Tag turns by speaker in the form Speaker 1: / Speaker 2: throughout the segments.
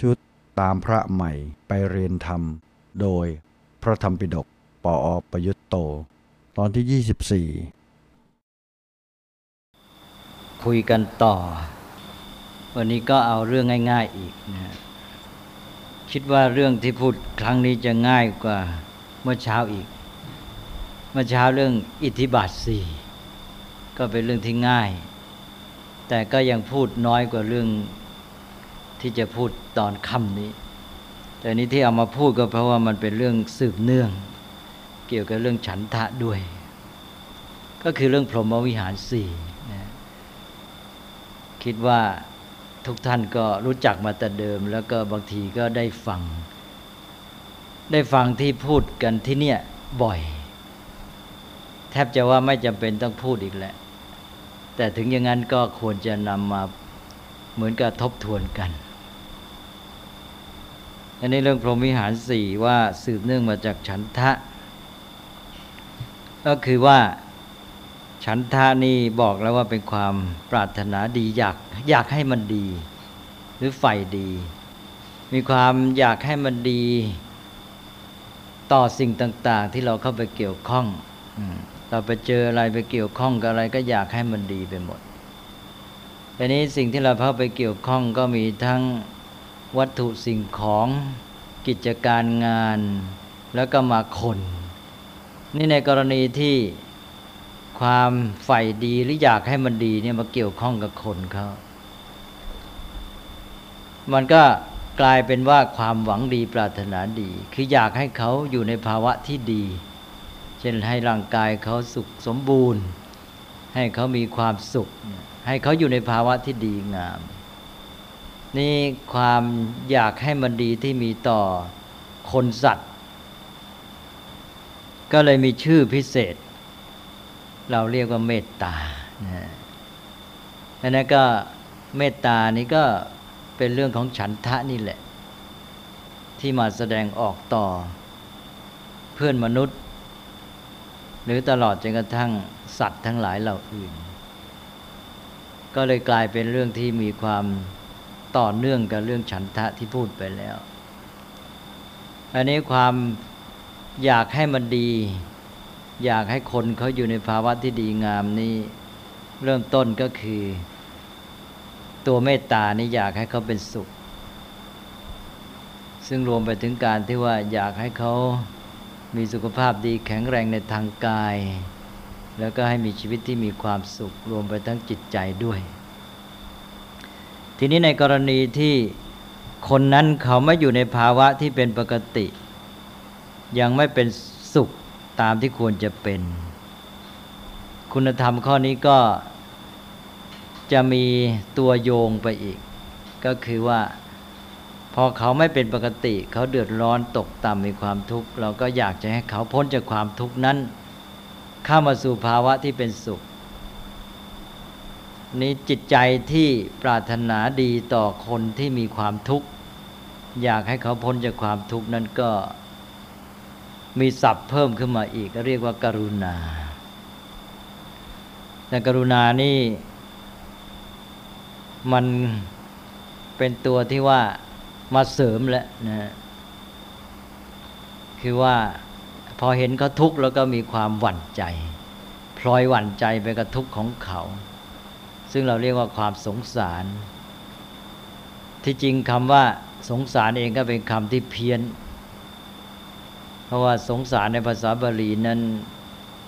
Speaker 1: ชุดตามพระใหม่ไปเรียนธรรม โดยพระธรรมปิฎกปออประยุตโต ตอนที่ 24
Speaker 2: คุยกันต่อ วันนี้ก็เอาเรื่องง่าย ๆอีกนะคิดว่าเรื่องที่พูดครั้งนี้จะง่ายกว่าเมื่อเช้าอีก เมื่อเช้าเรื่องอิทธิบาทสี่ก็เป็นเรื่องที่ง่าย แต่ก็ยังพูดน้อยกว่าเรื่อง ที่จะพูดตอนค่ำนี้ แต่นี้ที่เอามาพูดก็เพราะว่ามันเป็นเรื่องสืบเนื่อง เกี่ยวกับเรื่องฉันทะด้วย ก็คือเรื่องพรหมวิหารสี่นะคิดว่าทุกท่านก็รู้จักมาแต่เดิม แล้วก็บางทีก็ได้ฟัง ได้ฟังที่พูดกันที่เนี่ยบ่อย แทบจะว่าไม่จำเป็นต้องพูดอีกแล้วแต่ถึงอย่างนั้นก็ควรจะนำมาเหมือนกับทบทวนกัน อันนี้เรื่องพรหมวิหารสี่ว่าสืบเนื่องมาจากฉันทะ ก็คือว่าฉันทานี่บอกแล้วว่าเป็นความปรารถนาดีอยากอยากให้มันดี หรือใฝ่ดี มีความอยากให้มันดี ต่อสิ่งต่าง ๆ ที่เราเข้าไปเกี่ยวข้องเราไปเจออะไรไปเกี่ยวข้องกับอะไรก็อยากให้มันดีไปหมดแต่นี้สิ่งที่เราเข้าไปเกี่ยวข้องก็มีทั้ง วัตถุสิ่งของกิจการงานแล้วก็มาคน นี่ในกรณีที่ความใฝ่ดีหรืออยากให้มันดีเนี่ยมาเกี่ยวข้องกับคนเขามันก็กลายเป็นว่าความหวังดีปรารถนาดี คืออยากให้เขาอยู่ในภาวะที่ดี เช่นให้ร่างกายเขาสุขสมบูรณ์ ให้เขามีความสุข ให้เขาอยู่ในภาวะที่ดีงาม นี่ความอยากให้มันดีที่มีต่อคนสัตว์ ก็เลยมีชื่อพิเศษ เราเรียกว่าเมตตานะอันนั้นก็เมตตานี้ก็เป็นเรื่องของฉันทะนี่แหละ ที่มาแสดงออกต่อ เพื่อนมนุษย์ หรือตลอดจนกระทั่งสัตว์ทั้งหลายเหล่าอื่น ก็เลยกลายเป็นเรื่องที่มีความ ต่อเนื่องกับเรื่องฉันทะที่พูดไปแล้ว อันนี้ความอยากให้มันดี อยากให้คนเขาอยู่ในภาวะที่ดีงามนี่เริ่มต้นก็คือ ตัวเมตตานี่อยากให้เขาเป็นสุข ซึ่งรวมไปถึงการที่ว่าอยากให้เขามีสุขภาพดีแข็งแรงในทางกาย แล้วก็ให้มีชีวิตที่มีความสุข รวมไปทั้งจิตใจด้วย ทีนี้ในกรณีที่คนนั้นเขาไม่อยู่ในภาวะที่เป็นปกติ ยังไม่เป็นสุขตามที่ควรจะเป็น คุณธรรมข้อนี้ก็จะมีตัวโยงไปอีก ก็คือว่า พอเขาไม่เป็นปกติ เขาเดือดร้อนตกต่ำมีความทุกข์ เราก็อยากจะให้เขาพ้นจากความทุกข์นั้น เข้ามาสู่ภาวะที่เป็นสุข นี้จิตใจที่ปรารถนาดีต่อคนที่มีความทุกข์ อยากให้เขาพ้นจากความทุกข์นั้นก็มีศัพท์เพิ่มขึ้นมาอีกก็เรียกว่าการุณา แต่กรุณานี่มันเป็นตัวที่ว่ามาเสริมแหละนะคือว่าพอเห็นเขาทุกข์แล้วก็มีความหวั่นใจ พลอยหวั่นใจไปกับทุกข์ของเขา ซึ่งเราเรียกว่าความสงสาร ที่จริงคำว่าสงสารเองก็เป็นคำที่เพี้ยน เพราะว่าสงสารในภาษาบาลีนั้น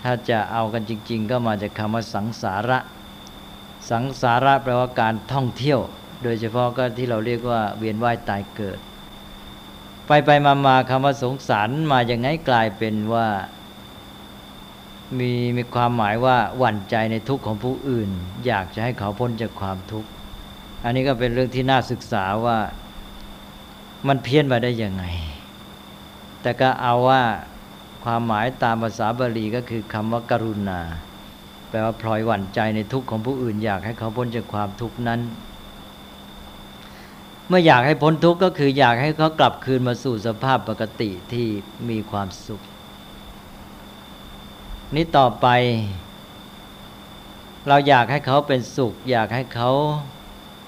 Speaker 2: ถ้าจะเอากันจริง ๆ ก็มาจากคำว่าสังสาระ สังสาระแปลว่าการท่องเที่ยว โดยเฉพาะก็ที่เราเรียกว่าเวียนว่ายตายเกิด ไปไปมามาคำว่าสงสารมาอย่างไงกลายเป็นว่า มีมีความหมายว่าหวั่นใจในทุกข์ของผู้อื่น อยากจะให้เขาพ้นจากความทุกข์ อันนี้ก็เป็นเรื่องที่น่าศึกษาว่ามันเพี้ยนมาได้ยังไง แต่ก็เอาว่าความหมายตามภาษาบาลีก็คือคำว่าการุณา แปลว่าพลอยหวั่นใจในทุกข์ของผู้อื่น อยากให้เขาพ้นจากความทุกข์นั้น เมื่ออยากให้พ้นทุกข์ก็คืออยากให้เขากลับคืนมาสู่สภาพปกติที่มีความสุข นี้ต่อไป เราอยากให้เขาเป็นสุข อยากให้เขา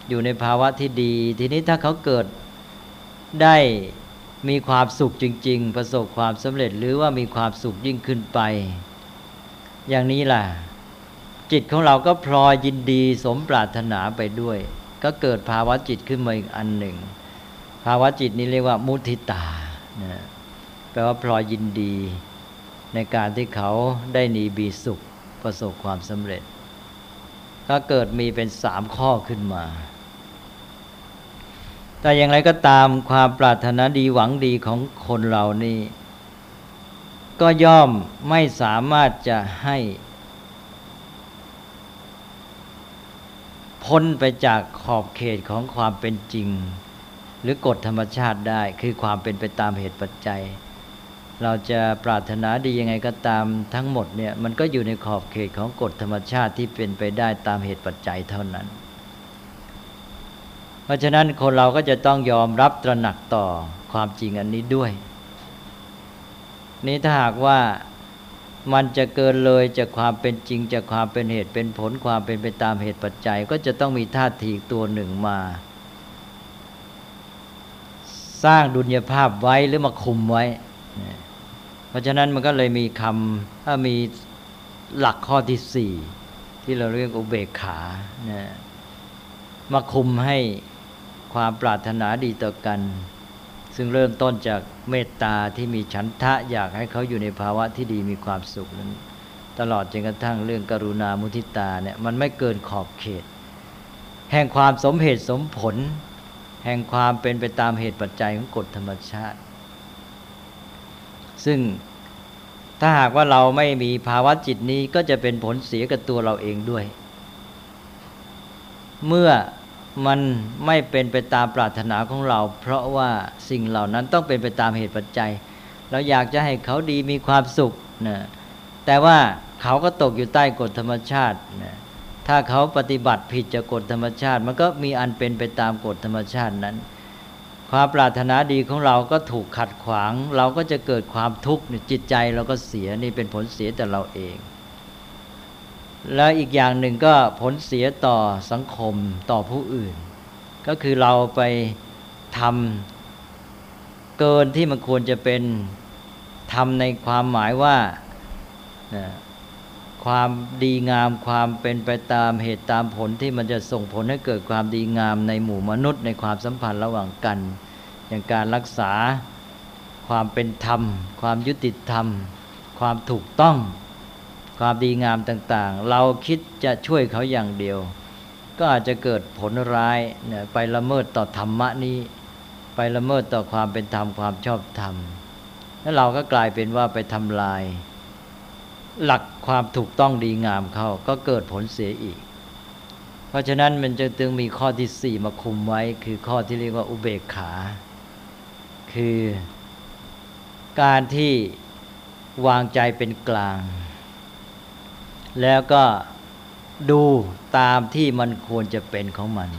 Speaker 2: อยู่ในภาวะที่ดี ทีนี้ถ้าเขาเกิดได้มีความสุขจริง ๆ ประสบความสำเร็จหรือว่ามีความสุขยิ่งขึ้นไป อย่างนี้ล่ะ จิตของเราก็พลอยยินดีสมปรารถนาไปด้วย ก็เกิดภาวะจิตขึ้นมาอีกอันหนึ่ง ภาวะจิตนี้เรียกว่ามุทิตานะแปลว่าพลอยยินดี ในการที่เขาได้นีบีสุขประสบความสำเร็จก็เกิดมีเป็นสามข้อขึ้นมา แต่อย่างไรก็ตามความปรารถนาดีหวังดีของคนเรานี่ก็ย่อมไม่สามารถจะให้ พ้นไปจากขอบเขตของความเป็นจริง หรือกฎธรรมชาติได้คือความเป็นไปตามเหตุปัจจัย เราจะปรารถนาดียังไงก็ตามทั้งหมดเนี่ยมันก็อยู่ในขอบเขตของกฎธรรมชาติที่เป็นไปได้ตามเหตุปัจจัยเท่านั้น เพราะฉะนั้นคนเราก็จะต้องยอมรับตระหนักต่อความจริงอันนี้ด้วย นี้ถ้าหากว่ามันจะเกินเลยจากความเป็นจริงจากความเป็นเหตุเป็นผลความเป็นไปตามเหตุปัจจัย ก็จะต้องมีท่าทีตัวหนึ่งมา สร้างดุลยภาพไว้หรือมาคุมไว้ เพราะฉะนั้นมันก็เลยมีคำถ้ามีหลักข้อที่สี่ที่เราเรียกอุเบกขานะมาคุมให้ความปรารถนาดีต่อกัน ซึ่งเริ่มต้นจากเมตตาที่มีฉันทะอยากให้เขาอยู่ในภาวะที่ดีมีความสุขนั้นตลอดจนกระทั่งเรื่องกรุณามุทิตาเนี่ยมันไม่เกินขอบเขต แห่งความสมเหตุสมผล แห่งความเป็นไปตามเหตุปัจจัยของกฎธรรมชาติ ซึ่งถ้าหากว่าเราไม่มีภาวะจิตนี้ก็จะเป็นผลเสียกับตัวเราเองด้วย เมื่อมันไม่เป็นไปตามปรารถนาของเรา เพราะว่าสิ่งเหล่านั้นต้องเป็นไปตามเหตุปัจจัย เราอยากจะให้เขาดีมีความสุขนะแต่ว่าเขาก็ตกอยู่ใต้กฎธรรมชาตินะถ้าเขาปฏิบัติผิดจากกฎธรรมชาติ มันก็มีอันเป็นไปตามกฎธรรมชาตินั้น ความปรารถนาดีของเราก็ถูกขัดขวาง เราก็จะเกิดความทุกข์จิตใจเราก็เสียนี่เป็นผลเสียแต่เราเอง แล้วอีกอย่างหนึ่งก็ผลเสียต่อสังคมต่อผู้อื่น ก็คือเราไปทำเกินที่มันควรจะเป็นทำในความหมายว่า ความดีงามความเป็นไปตามเหตุตามผลที่มันจะส่งผลให้เกิดความดีงามในหมู่มนุษย์ ในความสัมพันธ์ระหว่างกัน อย่างการรักษาความเป็นธรรม ความยุติธรรม ความถูกต้อง ความดีงามต่างๆ เราคิดจะช่วยเขาอย่างเดียว ก็อาจจะเกิดผลร้ายเนี่ยไปละเมิดต่อธรรมะนี้ ไปละเมิดต่อความเป็นธรรมความชอบธรรมแล้วเราก็กลายเป็นว่าไปทำลาย หลักความถูกต้องดีงามเข้า ก็เกิดผลเสียอีก เพราะฉะนั้นมันจะตึงมีข้อที่สี่มาคุมไว้ คือข้อที่เรียกว่าอุเบกขา คือการที่วางใจเป็นกลาง แล้วก็ดูตามที่มันควรจะเป็นของมัน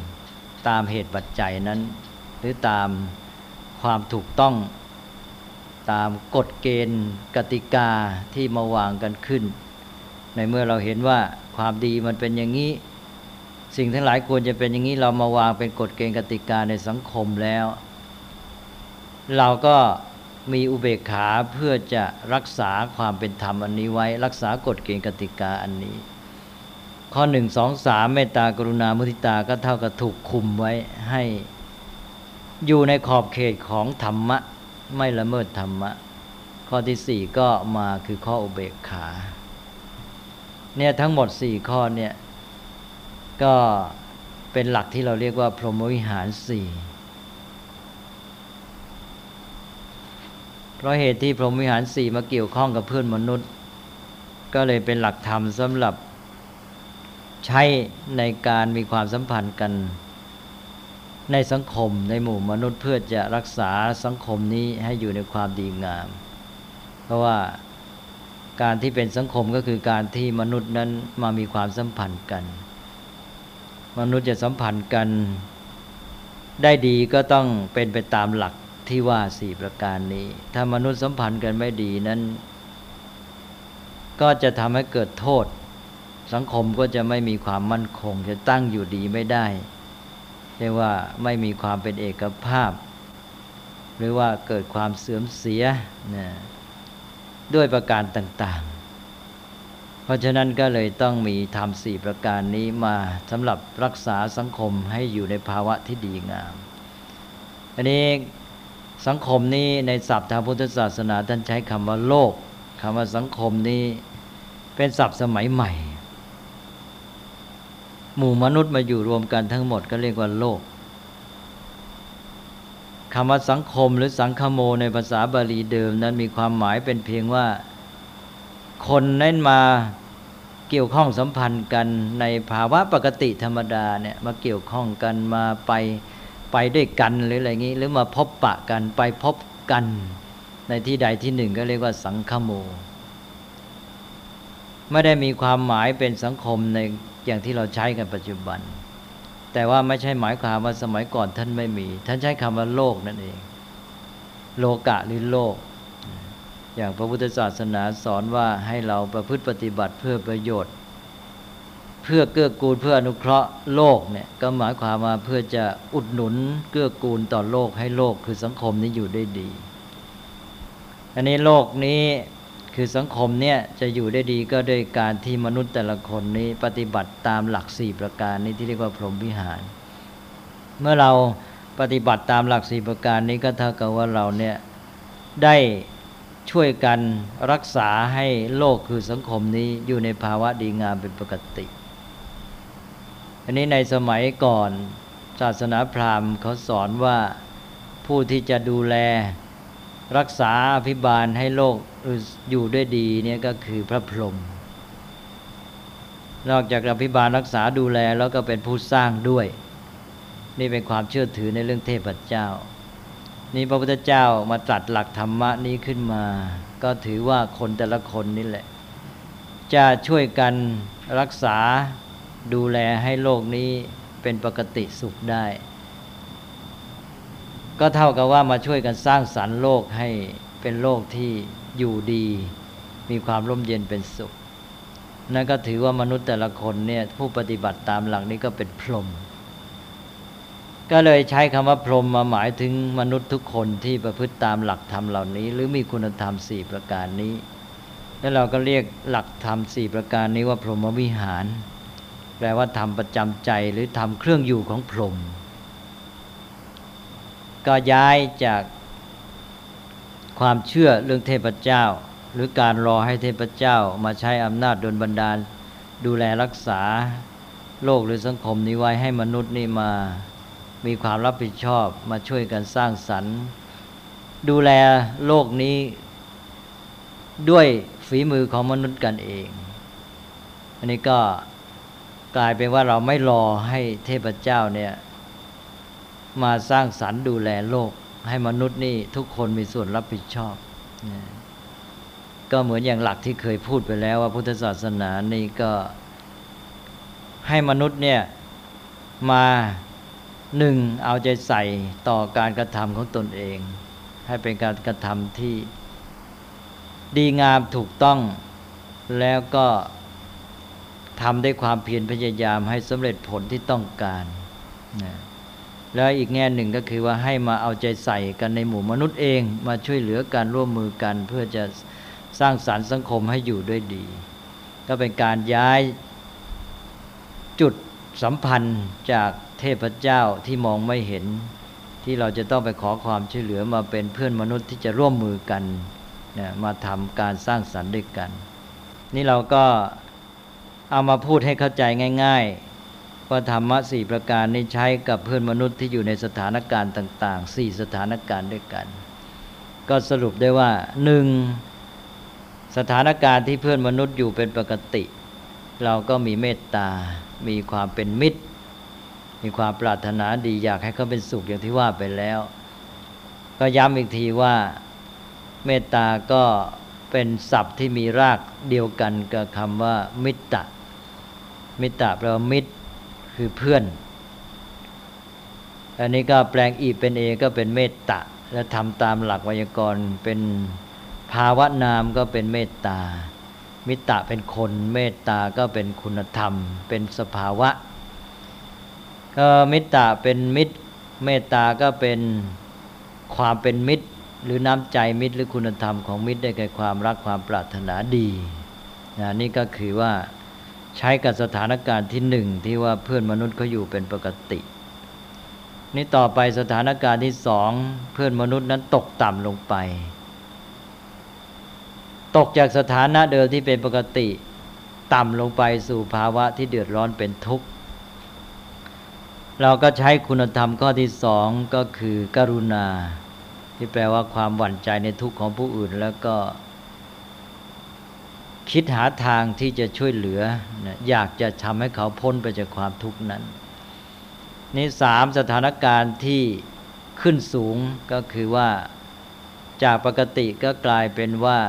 Speaker 2: ตามเหตุปัจจัยนั้น หรือตามความถูกต้อง ตามกฎเกณฑ์กติกาที่มาวางกันขึ้น ในเมื่อเราเห็นว่าความดีมันเป็นอย่างนี้ สิ่งทั้งหลายควรจะเป็นอย่างนี้เรามาวางเป็นกฎเกณฑ์กติกาในสังคมแล้ว เราก็มีอุเบกขาเพื่อจะรักษาความเป็นธรรมอันนี้ไว้ รักษากฎเกณฑ์กติกาอันนี้ ข้อหนึ่งสองสามเมตตากรุณามุทิตาก็เท่ากับถูกคุมไว้ให้อยู่ในขอบเขตของธรรมะ ไม่ละเมิดธรรมะ ข้อที่สี่ก็มาคือข้ออุเบกขา เนี่ยทั้งหมดสี่ข้อเนี่ยก็เป็นหลักที่เราเรียกว่าพรหมวิหารสี่เพราะเหตุที่พรหมวิหารสี่มาเกี่ยวข้องกับเพื่อนมนุษย์ ก็เลยเป็นหลักธรรมสำหรับใช้ในการมีความสัมพันธ์กัน ในสังคมในหมู่มนุษย์เพื่อจะรักษาสังคมนี้ให้อยู่ในความดีงาม เพราะว่าการที่เป็นสังคมก็คือการที่มนุษย์นั้นมามีความสัมพันธ์กัน มนุษย์จะสัมพันธ์กัน ได้ดีก็ต้องเป็นไปตามหลักที่ว่าสี่ประการนี้ ถ้ามนุษย์สัมพันธ์กันไม่ดีนั้น ก็จะทำให้เกิดโทษ สังคมก็จะไม่มีความมั่นคง จะตั้งอยู่ดีไม่ได้ เรียกว่าไม่มีความเป็นเอกภาพ หรือว่าเกิดความเสื่อมเสียนะด้วยประการต่างๆ เพราะฉะนั้นก็เลยต้องมีธรรมสี่ประการนี้มาสำหรับรักษาสังคมให้อยู่ในภาวะที่ดีงาม อันนี้สังคมนี้ในศัพท์ทางพุทธศาสนาท่านใช้คำว่าโลกคำว่าสังคมนี้เป็นศัพท์สมัยใหม่ หมู่มนุษย์มาอยู่รวมกันทั้งหมดก็เรียกว่าโลกคำว่าสังคมหรือสังคโมในภาษาบาลีเดิมนั้นมีความหมายเป็นเพียงว่า คนนั้นมาเกี่ยวข้องสัมพันธ์กันในภาวะปกติธรรมดาเนี่ยมาเกี่ยวข้องกันมาไปไปด้วยกันหรืออะไรงี้ หรือมาพบปะกันไปพบกัน ในที่ใดที่หนึ่งก็เรียกว่าสังคโม ไม่ได้มีความหมายเป็นสังคมใน อย่างที่เราใช้กันปัจจุบัน แต่ว่าไม่ใช่หมายความว่าสมัยก่อนท่านไม่มี ท่านใช้คำว่าโลกนั่นเอง โลกะหรือโลก อย่างพระพุทธศาสนาสอนว่าให้เราประพฤติปฏิบัติเพื่อประโยชน์ เพื่อเกื้อกูลเพื่ออนุเคราะห์โลกเนี่ยก็หมายความว่าเพื่อจะอุดหนุนเกื้อกูลต่อโลกให้โลกคือสังคมนี้อยู่ได้ดี อันนี้โลกนี้ คือสังคมเนี่ยจะอยู่ได้ดีก็โดยการที่มนุษย์แต่ละคนนี้ปฏิบัติตามหลักสี่ประการนี้ที่เรียกว่าพรหมวิหาร เมื่อเราปฏิบัติตามหลักสี่ประการนี้ก็เท่ากับว่าเราเนี่ยได้ช่วยกันรักษาให้โลกคือสังคมนี้อยู่ในภาวะดีงามเป็นปกติ อันนี้ในสมัยก่อนศาสนาพราหมณ์เขาสอนว่าผู้ที่จะดูแล รักษาอภิบาลให้โลกอยู่ด้วยดีเนี่ยก็คือพระพรหมนอกจากอภิบาลรักษาดูแลแล้วก็เป็นผู้สร้างด้วย นี่เป็นความเชื่อถือในเรื่องเทพเจ้า นี่พระพุทธเจ้ามาตรัสหลักธรรมะนี้ขึ้นมา ก็ถือว่าคนแต่ละคนนี่แหละ จะช่วยกันรักษาดูแลให้โลกนี้เป็นปกติสุขได้ ก็เท่ากับว่ามาช่วยกันสร้างสรรค์โลกให้เป็นโลกที่อยู่ดี มีความร่มเย็นเป็นสุข นั่นก็ถือว่ามนุษย์แต่ละคนเนี่ยผู้ปฏิบัติตามหลักนี้ก็เป็นพรหมก็เลยใช้คำว่าพรหมมาหมายถึงมนุษย์ทุกคนที่ประพฤติตามหลักธรรมเหล่านี้ หรือมีคุณธรรมสี่ประการนี้ แล้วเราก็เรียกหลักธรรมสี่ประการนี้ว่าพรหมวิหาร แปลว่าธรรมประจำใจหรือธรรมเครื่องอยู่ของพรหม ก็ย้ายจากความเชื่อเรื่องเทพเจ้า หรือการรอให้เทพเจ้ามาใช้อำนาจดลบันดาล ดูแลรักษาโลกหรือสังคมนี้ไว้ให้มนุษย์นี่มามีความรับผิดชอบมาช่วยกันสร้างสรรค์ ดูแลโลกนี้ด้วยฝีมือของมนุษย์กันเอง อันนี้ก็กลายเป็นว่าเราไม่รอให้เทพเจ้าเนี่ย มาสร้างสรรค์ดูแลโลก ให้มนุษย์นี่ทุกคนมีส่วนรับผิดชอบ ก็เหมือนอย่างหลักที่เคยพูดไปแล้วว่าพุทธศาสนานี่ก็ให้มนุษย์เนี่ยมาหนึ่งเอาใจใส่ต่อการกระทำของตนเอง ให้เป็นการกระทำที่ดีงามถูกต้องแล้วก็ทำด้วยความเพียรพยายามให้สำเร็จผลที่ต้องการนะ แล้วอีกแง่หนึ่งก็คือว่าให้มาเอาใจใส่กันในหมู่มนุษย์เอง มาช่วยเหลือกันร่วมมือกัน เพื่อจะสร้างสารรค์สังคมให้อยู่ด้วยดี ก็เป็นการย้ายจุดสัมพันธ์จากเทพเจ้าที่มองไม่เห็น ที่เราจะต้องไปขอความช่วยเหลือมาเป็นเพื่อนมนุษย์ที่จะร่วมมือกันนะมาทำการสร้างสรรค์ด้วยกัน นี่เราก็เอามาพูดให้เข้าใจง่าย ๆ ว่าธรรมะสี่ประการนี้ใช้กับเพื่อนมนุษย์ที่อยู่ในสถานการณ์ต่างๆสี่สถานการณ์ด้วยกัน ก็สรุปได้ว่าหนึ่งสถานการณ์ที่เพื่อนมนุษย์อยู่เป็นปกติ เราก็มีเมตตา มีความเป็นมิตร มีความปรารถนาดีอยากให้เขาเป็นสุขอย่างที่ว่าไปแล้ว ก็ย้ำอีกทีว่าเมตตาก็เป็นศัพท์ที่มีรากเดียวกันกับคำว่ามิตรมิตรแปลว่ามิตร คือเพื่อน อันนี้ก็แปลงอีเป็นเอก็เป็นเมตตาและทำตามหลักไวยากรณ์เป็นภาวะนามก็เป็นเมตตา มิตรเป็นคนเมตตาก็เป็นคุณธรรม เป็นสภาวะ ก็มิตรเป็นมิตร เมตตาก็เป็นความเป็นมิตร หรือน้ำใจมิตรหรือคุณธรรมของมิตรได้แก่ความรักความปรารถนาดีนะนี่ก็คือว่า ใช้กับสถานการณ์ที่หนึ่งที่ว่าเพื่อนมนุษย์เขาอยู่เป็นปกติ นี่ต่อไปสถานการณ์ที่สองเพื่อนมนุษย์นั้นตกต่ำลงไป ตกจากสถานะเดิมที่เป็นปกติ ต่ำลงไปสู่ภาวะที่เดือดร้อนเป็นทุกข์เราก็ใช้คุณธรรมข้อที่สองก็คือ กรุณา ที่แปลว่าความหวั่นใจในทุกข์ของผู้อื่นแล้วก็ คิดหาทางที่จะช่วยเหลือ อยากจะทำให้เขาพ้นไปจากความทุกข์นั้น นี่สามสถานการณ์ที่ขึ้นสูงก็คือว่าจากปกติก็กลายเป็นว่า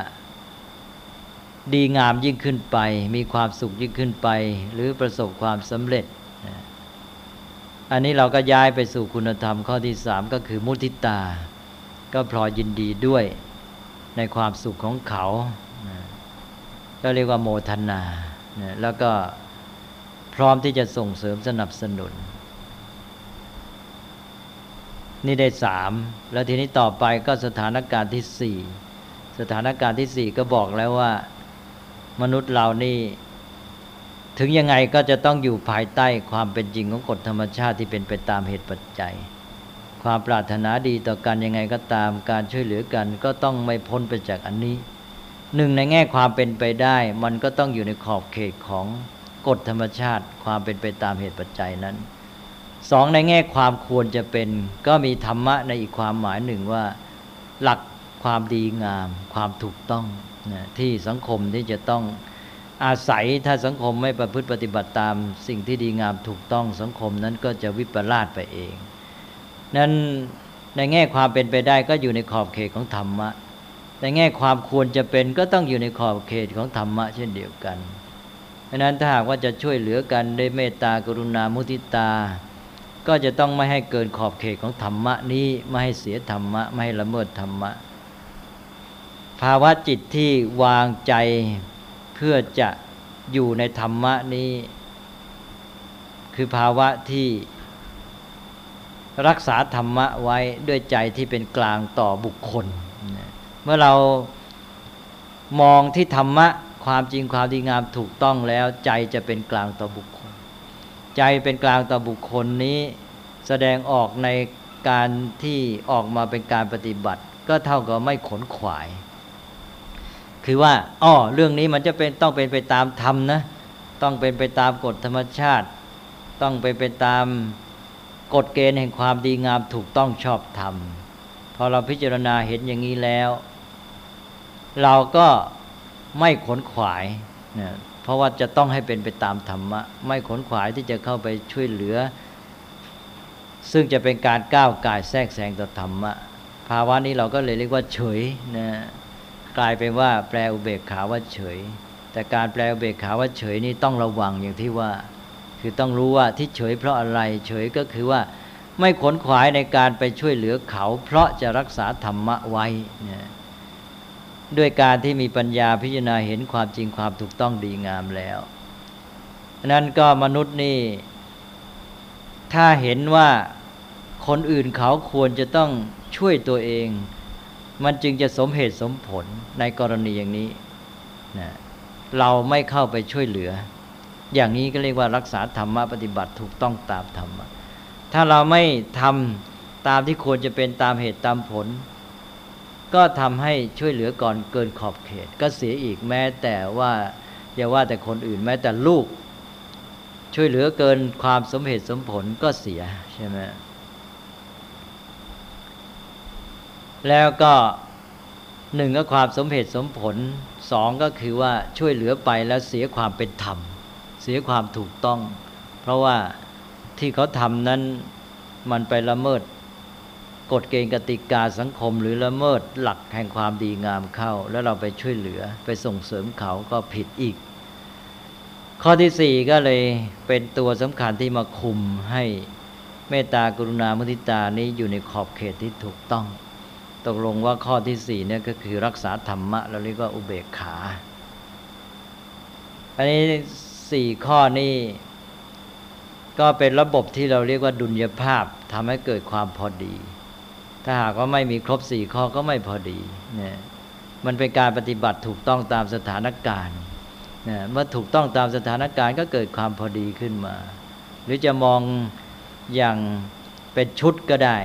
Speaker 2: ดีงามยิ่งขึ้นไป มีความสุขยิ่งขึ้นไป หรือประสบความสำเร็จ อันนี้เราก็ย้ายไปสู่คุณธรรมข้อที่สามก็คือมุทิตา ก็พลอยยินดีด้วยในความสุขของเขา ก็เรียกว่าโมทนาแล้วก็พร้อมที่จะส่งเสริมสนับสนุน นี่ได้สามแล้วทีนี้ต่อไปก็สถานการณ์ที่สี่สถานการณ์ที่สี่ก็บอกแล้วว่า มนุษย์เรานี่ ถึงยังไงก็จะต้องอยู่ภายใต้ความเป็นจริงของกฎธรรมชาติที่เป็นไปตามเหตุปัจจัย ความปรารถนาดีต่อกันยังไงก็ตามการช่วยเหลือกัน ก็ต้องไม่พ้นไปจากอันนี้ หนึ่งในแง่ความเป็นไปได้ มันก็ต้องอยู่ในขอบเขตของกฎธรรมชาติ ความเป็นไปตามเหตุปัจจัยนั้นสองในแง่ความควรจะเป็น ก็มีธรรมะในอีกความหมายหนึ่งว่า หลักความดีงาม ความถูกต้องนะที่สังคมที่จะต้องอาศัยถ้าสังคมไม่ประพฤติปฏิบัติตาม สิ่งที่ดีงามถูกต้องสังคมนั้นก็จะวิปลาสไปเอง นั้นในแง่ความเป็นไปได้ก็อยู่ในขอบเขตของธรรมะ ในแง่ความควรจะเป็นก็ต้องอยู่ในขอบเขตของธรรมะเช่นเดียวกันเพราะนั้นถ้าหากว่าจะช่วยเหลือกันด้วยเมตตากรุณามุทิตา ก็จะต้องไม่ให้เกินขอบเขตของธรรมะนี้ไม่ให้เสียธรรมะไม่ให้ละเมิดธรรมะ ภาวะจิตที่วางใจเพื่อจะอยู่ในธรรมะนี้ คือภาวะที่รักษาธรรมะไว้ด้วยใจที่เป็นกลางต่อบุคคล เมื่อเรามองที่ธรรมะความจริงความดีงามถูกต้องแล้ว ใจจะเป็นกลางต่อบุคคล ใจเป็นกลางต่อบุคคลนี้ แสดงออกในการที่ออกมาเป็นการปฏิบัติ ก็เท่ากับไม่ขนขวาย คือว่าอ๋อเรื่องนี้มันจะเป็นต้องเป็นไปตามธรรมนะต้องเป็นไปตามกฎธรรมชาติ ต้องเป็นไปตามกฎเกณฑ์แห่งความดีงามถูกต้องชอบธรรมพอเราพิจารณาเห็นอย่างนี้แล้ว เราก็ไม่ขนขวายนะเพราะว่าจะต้องให้เป็นไปตามธรรมะ ไม่ขนขวายที่จะเข้าไปช่วยเหลือ ซึ่งจะเป็นการก้าวกายแทรกแซงต่อธรรมะ ภาวะนี้เราก็เลยเรียกว่าเฉยนะกลายเป็นว่าแปลอุเบกขาว่าเฉย แต่การแปลอุเบกขาว่าเฉยนี่ต้องระวังอย่างที่ว่า คือต้องรู้ว่าที่เฉยเพราะอะไรเฉยก็คือว่าไม่ขนขวายในการไปช่วยเหลือเขา เพราะจะรักษาธรรมะไว้นี่ย ด้วยการที่มีปัญญาพิจารณาเห็นความจริงความถูกต้องดีงามแล้วนั้นก็มนุษย์นี่ ถ้าเห็นว่าคนอื่นเขาควรจะต้องช่วยตัวเอง มันจึงจะสมเหตุสมผลในกรณีอย่างนี้นะเราไม่เข้าไปช่วยเหลือ อย่างนี้ก็เรียกว่ารักษาธรรมะปฏิบัติถูกต้องตามธรรมะถ้าเราไม่ทำตามที่ควรจะเป็นตามเหตุตามผล ก็ทำให้ช่วยเหลือก่อนเกินขอบเขต ก็เสียอีกแม้แต่ว่าอย่าว่าแต่คนอื่นแม้แต่ลูก ช่วยเหลือเกินความสมเหตุสมผลก็เสียใช่ไหมแล้วก็หนึ่งก็ความสมเหตุสมผลสองก็คือว่าช่วยเหลือไปแล้วเสียความเป็นธรรม เสียความถูกต้อง เพราะว่าที่เขาทำนั้นมันไปละเมิด กฎเกณฑ์กติกาสังคม หรือละเมิดหลักแห่งความดีงามเข้า แล้วเราไปช่วยเหลือไปส่งเสริมเขาก็ผิดอีก ข้อที่สี่ก็เลยเป็นตัวสำคัญที่มาคุมให้เมตตากรุณามุทิตานี้อยู่ในขอบเขตที่ถูกต้อง ตกลงว่าข้อที่สี่เนี่ยก็คือรักษาธรรมะเราเรียกว่าอุเบกขา อันนี้สี่ข้อนี้ก็เป็นระบบที่เราเรียกว่าดุลยภาพทำให้เกิดความพอดี ถ้าหากว่าไม่มีครบสี่ข้อก็ไม่พอดีเนี่ยมันเป็นการปฏิบัติถูกต้องตามสถานการณ์เนี่ยเมื่อถูกต้องตามสถานการณ์ก็เกิดความพอดีขึ้นมา หรือจะมองอย่างเป็นชุดก็ได้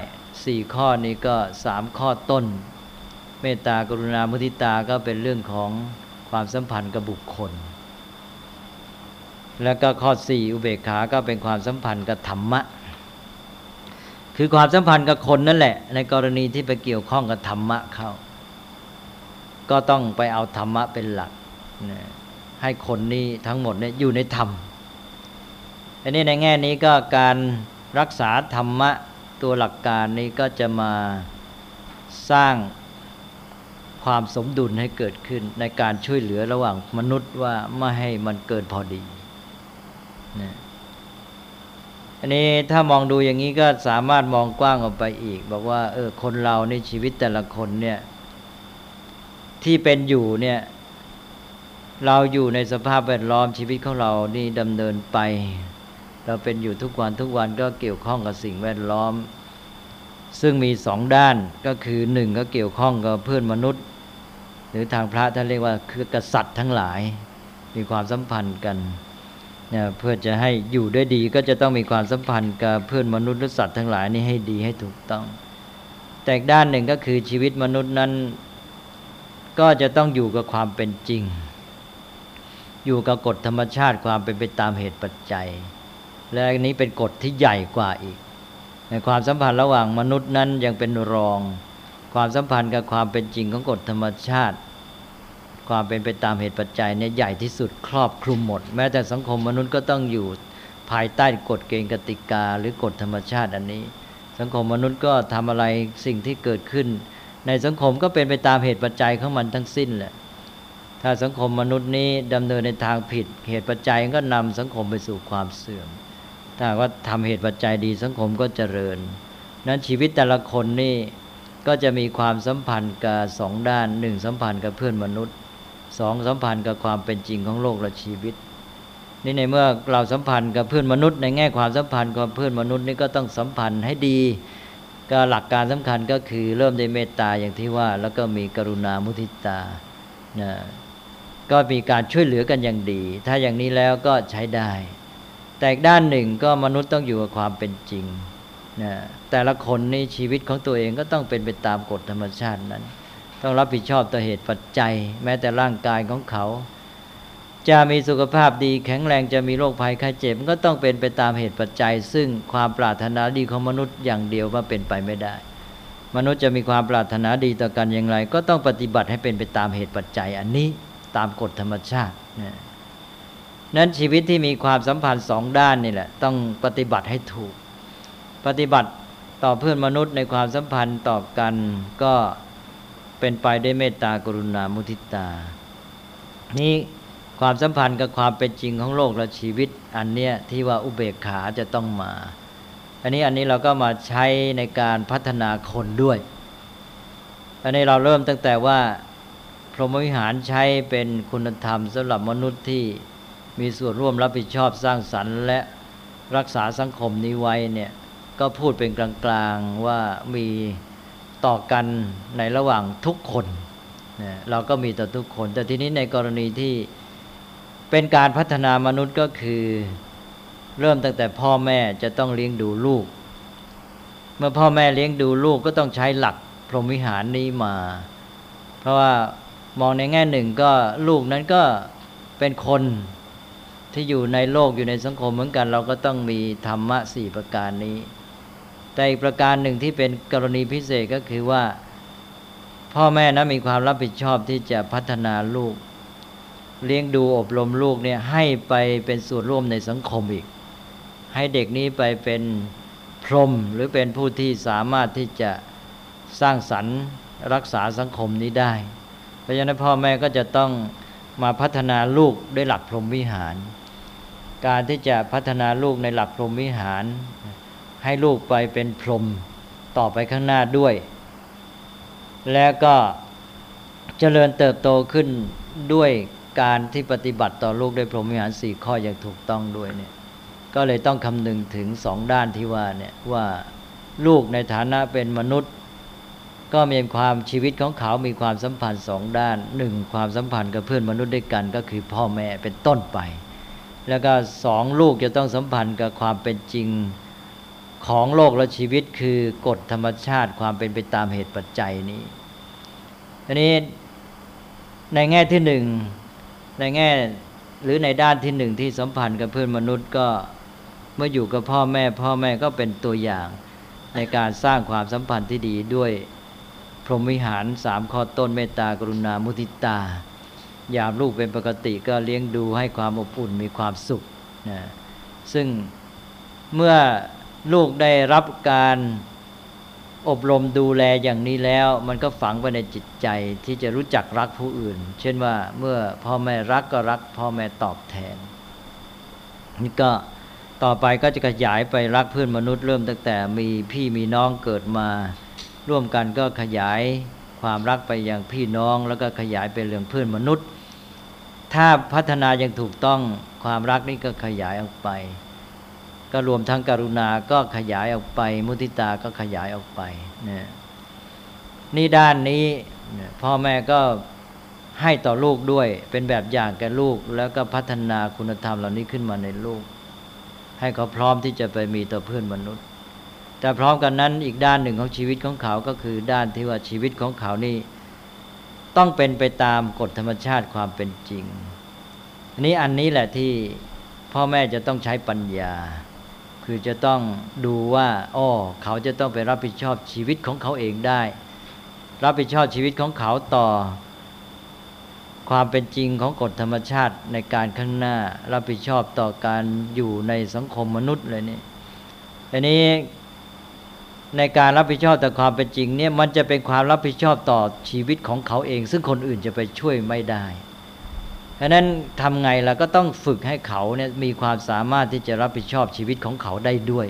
Speaker 2: สี่ข้อนี้ก็สามข้อต้น เมตตากรุณามุทิตาก็เป็นเรื่องของความสัมพันธ์กับบุคคล แล้วก็ข้อสี่อุเบกขาก็เป็นความสัมพันธ์กับธรรมะ คือความสัมพันธ์กับคนนั่นแหละ ในกรณีที่ไปเกี่ยวข้องกับธรรมะเข้า ก็ต้องไปเอาธรรมะเป็นหลักนะให้คนนี้ทั้งหมดเนี่ยอยู่ในธรรมอันนี้ในแง่นี้ก็การรักษาธรรมะตัวหลักการนี้ก็จะมาสร้างความสมดุลให้เกิดขึ้นในการช่วยเหลือระหว่างมนุษย์ว่าไม่ให้มันเกินพอดีนะ อันนี้ถ้ามองดูอย่างนี้ก็สามารถมองกว้างออกไปอีก บอกว่าเออคนเราในชีวิตแต่ละคนเนี่ยที่เป็นอยู่เนี่ยเราอยู่ในสภาพแวดล้อมชีวิตของเรานี่ดำเนินไป เราเป็นอยู่ทุกวันทุกวันก็เกี่ยวข้องกับสิ่งแวดล้อม ซึ่งมีสองด้านก็คือหนึ่งก็เกี่ยวข้องกับเพื่อนมนุษย์ หรือทางพระท่านเรียกว่าคือกษัตริย์ทั้งหลายมีความสัมพันธ์กัน เนี่ยเพื่อจะให้อยู่ได้ดีก็จะต้องมีความสัมพันธ์กับเพื่อนมนุษย์หรือสัตว์ทั้งหลายนี่ให้ดีให้ถูกต้อง แต่ด้านหนึ่งก็คือชีวิตมนุษย์นั้น ก็จะต้องอยู่กับความเป็นจริง อยู่กับกฎธรรมชาติความเป็นไปตามเหตุปัจจัย และอันนี้เป็นกฎที่ใหญ่กว่าอีก ในความสัมพันธ์ระหว่างมนุษย์นั้นยังเป็นรอง ความสัมพันธ์กับความเป็นจริงของกฎธรรมชาติ ความเป็นไปตามเหตุปัจจัยเนี่ยใหญ่ที่สุดครอบคลุมหมด แม้แต่สังคมมนุษย์ก็ต้องอยู่ภายใต้กฎเกณฑ์กติกา หรือกฎธรรมชาติอันนี้ สังคมมนุษย์ก็ทำอะไรสิ่งที่เกิดขึ้น ในสังคมก็เป็นไปตามเหตุปัจจัยของมันทั้งสิ้นแหละถ้าสังคมมนุษย์นี้ดำเนินในทางผิด เหตุปัจจัยก็นำสังคมไปสู่ความเสื่อม ถ้าว่าทำเหตุปัจจัยดีสังคมก็เจริญ นั้นชีวิตแต่ละคนนี่ก็จะมีความสัมพันธ์กับสองด้านหนึ่งสัมพันธ์กับเพื่อนมนุษย์ สองสัมพันธ์กับความเป็นจริงของโลกและชีวิต นี่ในเมื่อเราสัมพันธ์กับเพื่อนมนุษย์ ในแง่ความสัมพันธ์กับเพื่อนมนุษย์นี่ก็ต้องสัมพันธ์ให้ดี ก็หลักการสำคัญก็คือเริ่มด้วยเมตตาอย่างที่ว่า แล้วก็มีกรุณามุทิตานะก็มีการช่วยเหลือกันอย่างดี ถ้าอย่างนี้แล้วก็ใช้ได้ แต่อีกด้านหนึ่งก็มนุษย์ต้องอยู่กับความเป็นจริงนะแต่ละคนในชีวิตของตัวเองก็ต้องเป็นไปตามกฎธรรมชาตินั้น ต้องรับผิดชอบต่อเหตุปัจจัย แม้แต่ร่างกายของเขา จะมีสุขภาพดีแข็งแรงจะมีโรคภัยไข้เจ็บก็ต้องเป็นไปตามเหตุปัจจัย ซึ่งความปรารถนาดีของมนุษย์อย่างเดียวว่าเป็นไปไม่ได้ มนุษย์จะมีความปรารถนาดีต่อกันอย่างไร ก็ต้องปฏิบัติให้เป็นไปตามเหตุปัจจัย อันนี้ตามกฎธรรมชาตินั้นชีวิตที่มีความสัมพันธ์สองด้านนี่แหละ ต้องปฏิบัติให้ถูก ปฏิบัติต่อเพื่อนมนุษย์ในความสัมพันธ์ต่อกันก็ เป็นไปได้เมตตากรุณามุทิตา นี้ความสัมพันธ์กับความเป็นจริงของโลกและชีวิต อันเนี้ยที่ว่าอุเบกขาจะต้องมา อันนี้อันนี้เราก็มาใช้ในการพัฒนาคนด้วย อันนี้เราเริ่มตั้งแต่ว่าพรหมวิหารใช้เป็นคุณธรรมสำหรับมนุษย์ที่มีส่วนร่วมรับผิดชอบสร้างสรรค์และรักษาสังคมนี้ไว้เนี่ยก็พูดเป็นกลางๆว่ามี ต่อกันในระหว่างทุกคนเราก็มีต่อทุกคน แต่ทีนี้ในกรณีที่เป็นการพัฒนามนุษย์ก็คือเริ่มตั้งแต่พ่อแม่จะต้องเลี้ยงดูลูก เมื่อพ่อแม่เลี้ยงดูลูกก็ต้องใช้หลักพรหมวิหารนี้มา เพราะว่ามองในแง่หนึ่งก็ลูกนั้นก็เป็นคนที่อยู่ในโลกอยู่ในสังคมเหมือนกัน เราก็ต้องมีธรรมะสี่ประการนี้ แต่อีกประการหนึ่งที่เป็นกรณีพิเศษก็คือว่า พ่อแม่นะมีความรับผิดชอบที่จะพัฒนาลูก เลี้ยงดูอบรมลูกเนี่ยให้ไปเป็นส่วนร่วมในสังคมอีก ให้เด็กนี้ไปเป็นพรหมหรือเป็นผู้ที่สามารถที่จะสร้างสรรค์รักษาสังคมนี้ได้ เพราะฉะนั้นพ่อแม่ก็จะต้องมาพัฒนาลูกด้วยหลักพรหมวิหาร การที่จะพัฒนาลูกในหลักพรหมวิหาร ให้ลูกไปเป็นพรหมต่อไปข้างหน้าด้วย แล้วก็เจริญเติบโตขึ้นด้วยการที่ปฏิบัติต่อลูกด้วยพรหมวิหารสี่ข้ออย่างถูกต้องด้วยเนี่ยก็เลยต้องคำนึงถึงสองด้านที่ว่าเนี่ยว่าลูกในฐานะเป็นมนุษย์ ก็มีความชีวิตของเขามีความสัมพันธ์สองด้านหนึ่งความสัมพันธ์กับเพื่อนมนุษย์ด้วยกัน ก็คือพ่อแม่เป็นต้นไป แล้วก็สองลูกจะต้องสัมพันธ์กับความเป็นจริง ของโลกและชีวิตคือกฎธรรมชาติความเป็นไปตามเหตุปัจจัยนี้อันนี้ในแง่ที่หนึ่งในแง่หรือในด้านที่หนึ่งที่สัมพันธ์กับเพื่อนมนุษย์ก็เมื่ออยู่กับพ่อแม่ พ่อแม่ก็เป็นตัวอย่างในการสร้างความสัมพันธ์ที่ดีด้วยพรหมวิหารสามข้อต้นเมตตากรุณามุทิตา ยามลูกเป็นปกติก็เลี้ยงดูให้ความอบอุ่นมีความสุขนะซึ่งเมื่อ ลูกได้รับการอบรมดูแลอย่างนี้แล้ว มันก็ฝังไปในจิตใจที่จะรู้จักรักผู้อื่น เช่นว่าเมื่อพ่อแม่รักก็รักพ่อแม่ตอบแทน นี่ก็ต่อไปก็จะขยายไปรักเพื่อนมนุษย์เริ่มตั้งแต่มีพี่มีน้องเกิดมา ร่วมกันก็ขยายความรักไปอย่างพี่น้อง แล้วก็ขยายไปเรื่องเพื่อนมนุษย์ ถ้าพัฒนายังถูกต้องความรักนี่ก็ขยายออกไป ก็รวมทั้งกรุณาก็ขยายออกไป มุทิตาก็ขยายออกไปเนี่ยนี่ด้านนี้พ่อแม่ก็ให้ต่อลูกด้วย เป็นแบบอย่างแก่ลูก แล้วก็พัฒนาคุณธรรมเหล่านี้ขึ้นมาในลูก ให้เขาพร้อมที่จะไปมีต่อเพื่อนมนุษย์ แต่พร้อมกันนั้นอีกด้านหนึ่งของชีวิตของเขาก็คือด้านที่ว่าชีวิตของเขานี่ต้องเป็นไปตามกฎธรรมชาติความเป็นจริงนี้อันนี้แหละที่พ่อแม่จะต้องใช้ปัญญา คือจะต้องดูว่าอ้อเขาจะต้องไปรับผิดชอบชีวิตของเขาเองได้ รับผิดชอบชีวิตของเขาต่อ ความเป็นจริงของกฎธรรมชาติในการข้างหน้า รับผิดชอบต่อการอยู่ในสังคมมนุษย์เลยนี่อันนี้ในการรับผิดชอบต่อความเป็นจริงเนี่ยมันจะเป็นความรับผิดชอบต่อชีวิตของเขาเอง ซึ่งคนอื่นจะไปช่วยไม่ได้ เพราะนั้นทำไงเราก็ต้องฝึกให้เขาเนี่ยมีความสามารถที่จะรับผิดชอบชีวิตของเขาได้ด้วย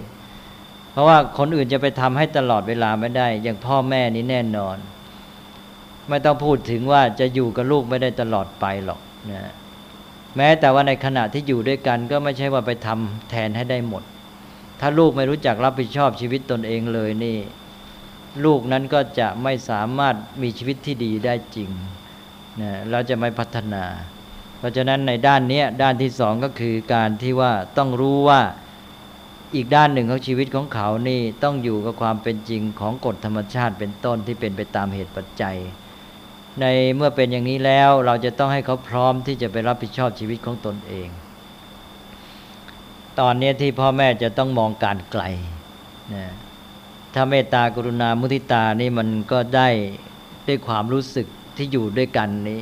Speaker 2: เพราะว่าคนอื่นจะไปทำให้ตลอดเวลาไม่ได้ อย่างพ่อแม่นี้แน่นอน ไม่ต้องพูดถึงว่าจะอยู่กับลูกไม่ได้ตลอดไปหรอกนะแม้แต่ว่าในขณะที่อยู่ด้วยกันก็ไม่ใช่ว่าไปทำแทนให้ได้หมด ถ้าลูกไม่รู้จักรับผิดชอบชีวิตตนเองเลยนี่ ลูกนั้นก็จะไม่สามารถมีชีวิตที่ดีได้จริงนะเราจะไม่พัฒนา เพราะฉะนั้นในด้านนี้ด้านที่สองก็คือการที่ว่าต้องรู้ว่าอีกด้านหนึ่งของชีวิตของเขานี่ต้องอยู่กับความเป็นจริงของกฎธรรมชาติเป็นต้นที่เป็นไปตามเหตุปัจจัย ในเมื่อเป็นอย่างนี้แล้วเราจะต้องให้เขาพร้อมที่จะไปรับผิดชอบชีวิตของตนเอง ตอนนี้ที่พ่อแม่จะต้องมองการไกลนะถ้าเมตตากรุณามุทิตานี่มันก็ได้ด้วยความรู้สึกที่อยู่ด้วยกันนี้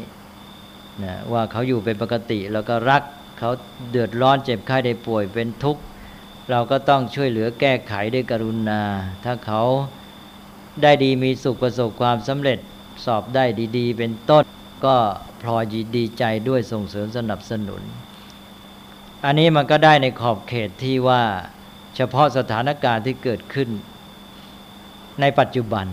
Speaker 2: นะว่าเขาอยู่เป็นปกติ แล้วก็รักเขาเดือดร้อนเจ็บไข้ได้ป่วยเป็นทุกข์เราก็ต้องช่วยเหลือแก้ไขด้วยกรุณา ถ้าเขาได้ดีมีสุขประสบความสำเร็จสอบได้ดีๆ เป็นต้น ก็พลอยดีใจด้วยส่งเสริมสนับสนุน อันนี้มันก็ได้ในขอบเขตที่ว่าเฉพาะสถานการณ์ที่เกิดขึ้น ในปัจจุบัน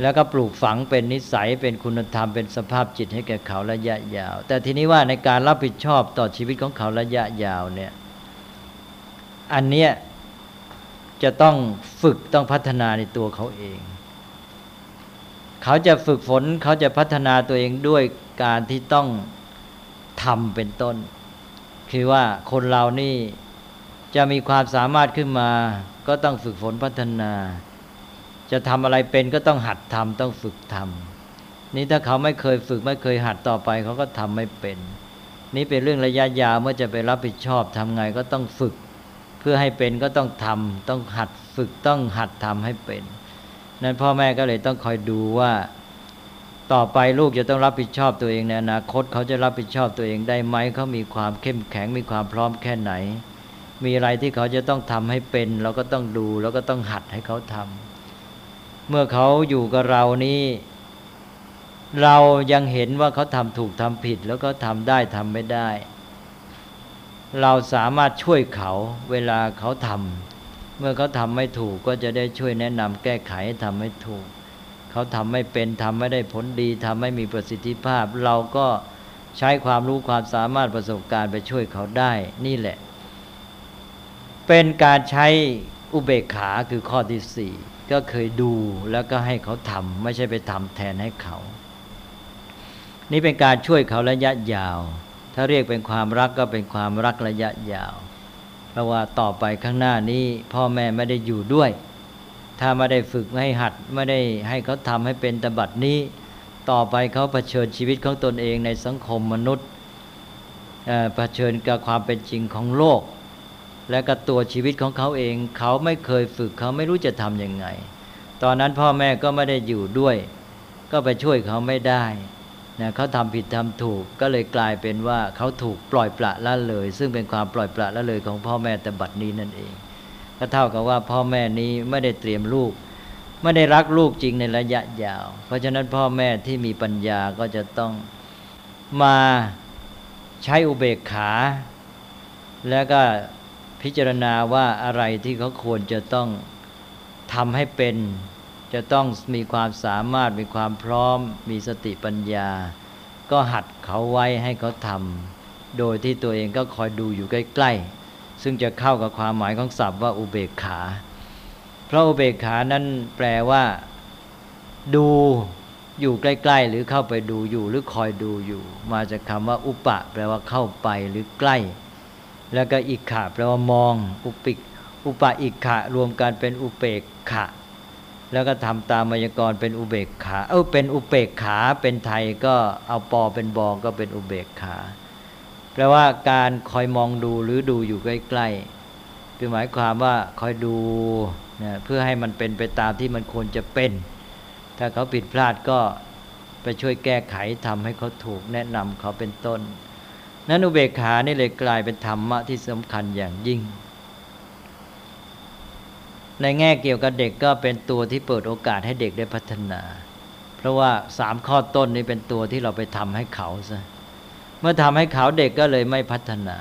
Speaker 2: แล้วก็ปลูกฝังเป็นนิสัยเป็นคุณธรรมเป็นสภาพจิตให้แก่เขาระยะยาว แต่ทีนี้ว่าในการรับผิดชอบต่อชีวิตของเขาระยะยาวเนี่ยอันเนี้ยจะต้องฝึกต้องพัฒนาในตัวเขาเอง เขาจะฝึกฝนเขาจะพัฒนาตัวเองด้วยการที่ต้องทำเป็นต้น คือว่าคนเรานี่จะมีความสามารถขึ้นมา ก็ต้องฝึกฝนพัฒนา จะทำอะไรเป็นก็ต้องหัดทำต้องฝึกทำนี่ถ้าเขาไม่เคยฝึกไม่เคยหัดต่อไปเขาก็ทำไม่เป็น นี่เป็นเรื่องระยะยาวเมื่อจะไปรับผิดชอบทำไงก็ต้องฝึก เพื่อให้เป็นก็ต้องทำต้องหัดฝึกต้องหัดทำให้เป็น นั้นพ่อแม่ก็เลยต้องคอยดูว่า ต่อไปลูกจะต้องรับผิดชอบตัวเองในอนาคตเขาจะรับผิดชอบตัวเองได้ไหมเขามีความเข้มแข็งมีความพร้อมแค่ไหน มีอะไรที่เขาจะต้องทำให้เป็น เราก็ต้องดูแล้วก็ต้องหัดให้เขาทำ เมื่อเขาอยู่กับเรานี้ เรายังเห็นว่าเขาทำถูกทำผิด แล้วก็ทำได้ทำไม่ได้ เราสามารถช่วยเขาเวลาเขาทำเมื่อเขาทำไม่ถูกก็จะได้ช่วยแนะนำแก้ไขให้ทำให้ถูก เขาทำไม่เป็นทำไม่ได้ผลดีทำไม่มีประสิทธิภาพ เราก็ใช้ความรู้ความสามารถประสบการณ์ไปช่วยเขาได้นี่แหละ เป็นการใช้อุเบกขาคือข้อที่สี่ ก็เคยดูแล้วก็ให้เขาทำไม่ใช่ไปทำแทนให้เขา นี่เป็นการช่วยเขาระยะยาว ถ้าเรียกเป็นความรักก็เป็นความรักระยะยาว เพราะว่าต่อไปข้างหน้านี้พ่อแม่ไม่ได้อยู่ด้วย ถ้าไม่ได้ฝึกให้หัดไม่ได้ให้เขาทำให้เป็นตบัดนี้ ต่อไปเขาเผชิญชีวิตของตนเองในสังคมมนุษย์เผชิญกับความเป็นจริงของโลก และก็ตัวชีวิตของเขาเอง เขาไม่เคยฝึกเขาไม่รู้จะทำยังไง ตอนนั้นพ่อแม่ก็ไม่ได้อยู่ด้วย ก็ไปช่วยเขาไม่ได้นะเขาทำผิดทำถูกก็เลยกลายเป็นว่าเขาถูกปล่อยปละละเลย ซึ่งเป็นความปล่อยปละละเลยของพ่อแม่แต่บัดนี้นั่นเอง ก็เท่ากับว่าพ่อแม่นี้ไม่ได้เตรียมลูก ไม่ได้รักลูกจริงในระยะยาว เพราะฉะนั้นพ่อแม่ที่มีปัญญาก็จะต้องมาใช้อุเบกขา แล้วก็ พิจารณาว่าอะไรที่เขาควรจะต้องทำให้เป็น จะต้องมีความสามารถมีความพร้อม มีสติปัญญา ก็หัดเขาไว้ให้เขาทำโดยที่ตัวเองก็คอยดูอยู่ใกล้ๆ ซึ่งจะเข้ากับความหมายของศัพท์ว่าอุเบกขา เพราะอุเบกขานั้นแปลว่า ดูอยู่ใกล้ๆ หรือเข้าไปดูอยู่หรือคอยดูอยู่ มาจากคำว่า อุปะ แปลว่าเข้าไปหรือใกล้ แล้วก็อิกขะแปลว่ามอง อุปิกอุปะอิกขะรวมกันเป็นอุเบกขะ แล้วก็ทำตามมายากรเป็นอุเบกขาเออเป็นอุเบกขาเป็นไทยก็เอาปอเป็นบอก็เป็นอุเบกขาแปลว่าการคอยมองดูหรือดูอยู่ใกล้ๆคือหมายความว่าคอยดูนะเพื่อให้มันเป็นไปตามที่มันควรจะเป็น ถ้าเขาผิดพลาดก็ไปช่วยแก้ไขทำให้เขาถูกแนะนำเขาเป็นต้น นั้นอุเบกขานี่เลยกลายเป็นธรรมะที่สำคัญอย่างยิ่ง ในแง่เกี่ยวกับเด็กก็เป็นตัวที่เปิดโอกาสให้เด็กได้พัฒนา เพราะว่าสามข้อต้นนี้เป็นตัวที่เราไปทำให้เขาซะเมื่อทำให้เขาเด็กก็เลยไม่พัฒนา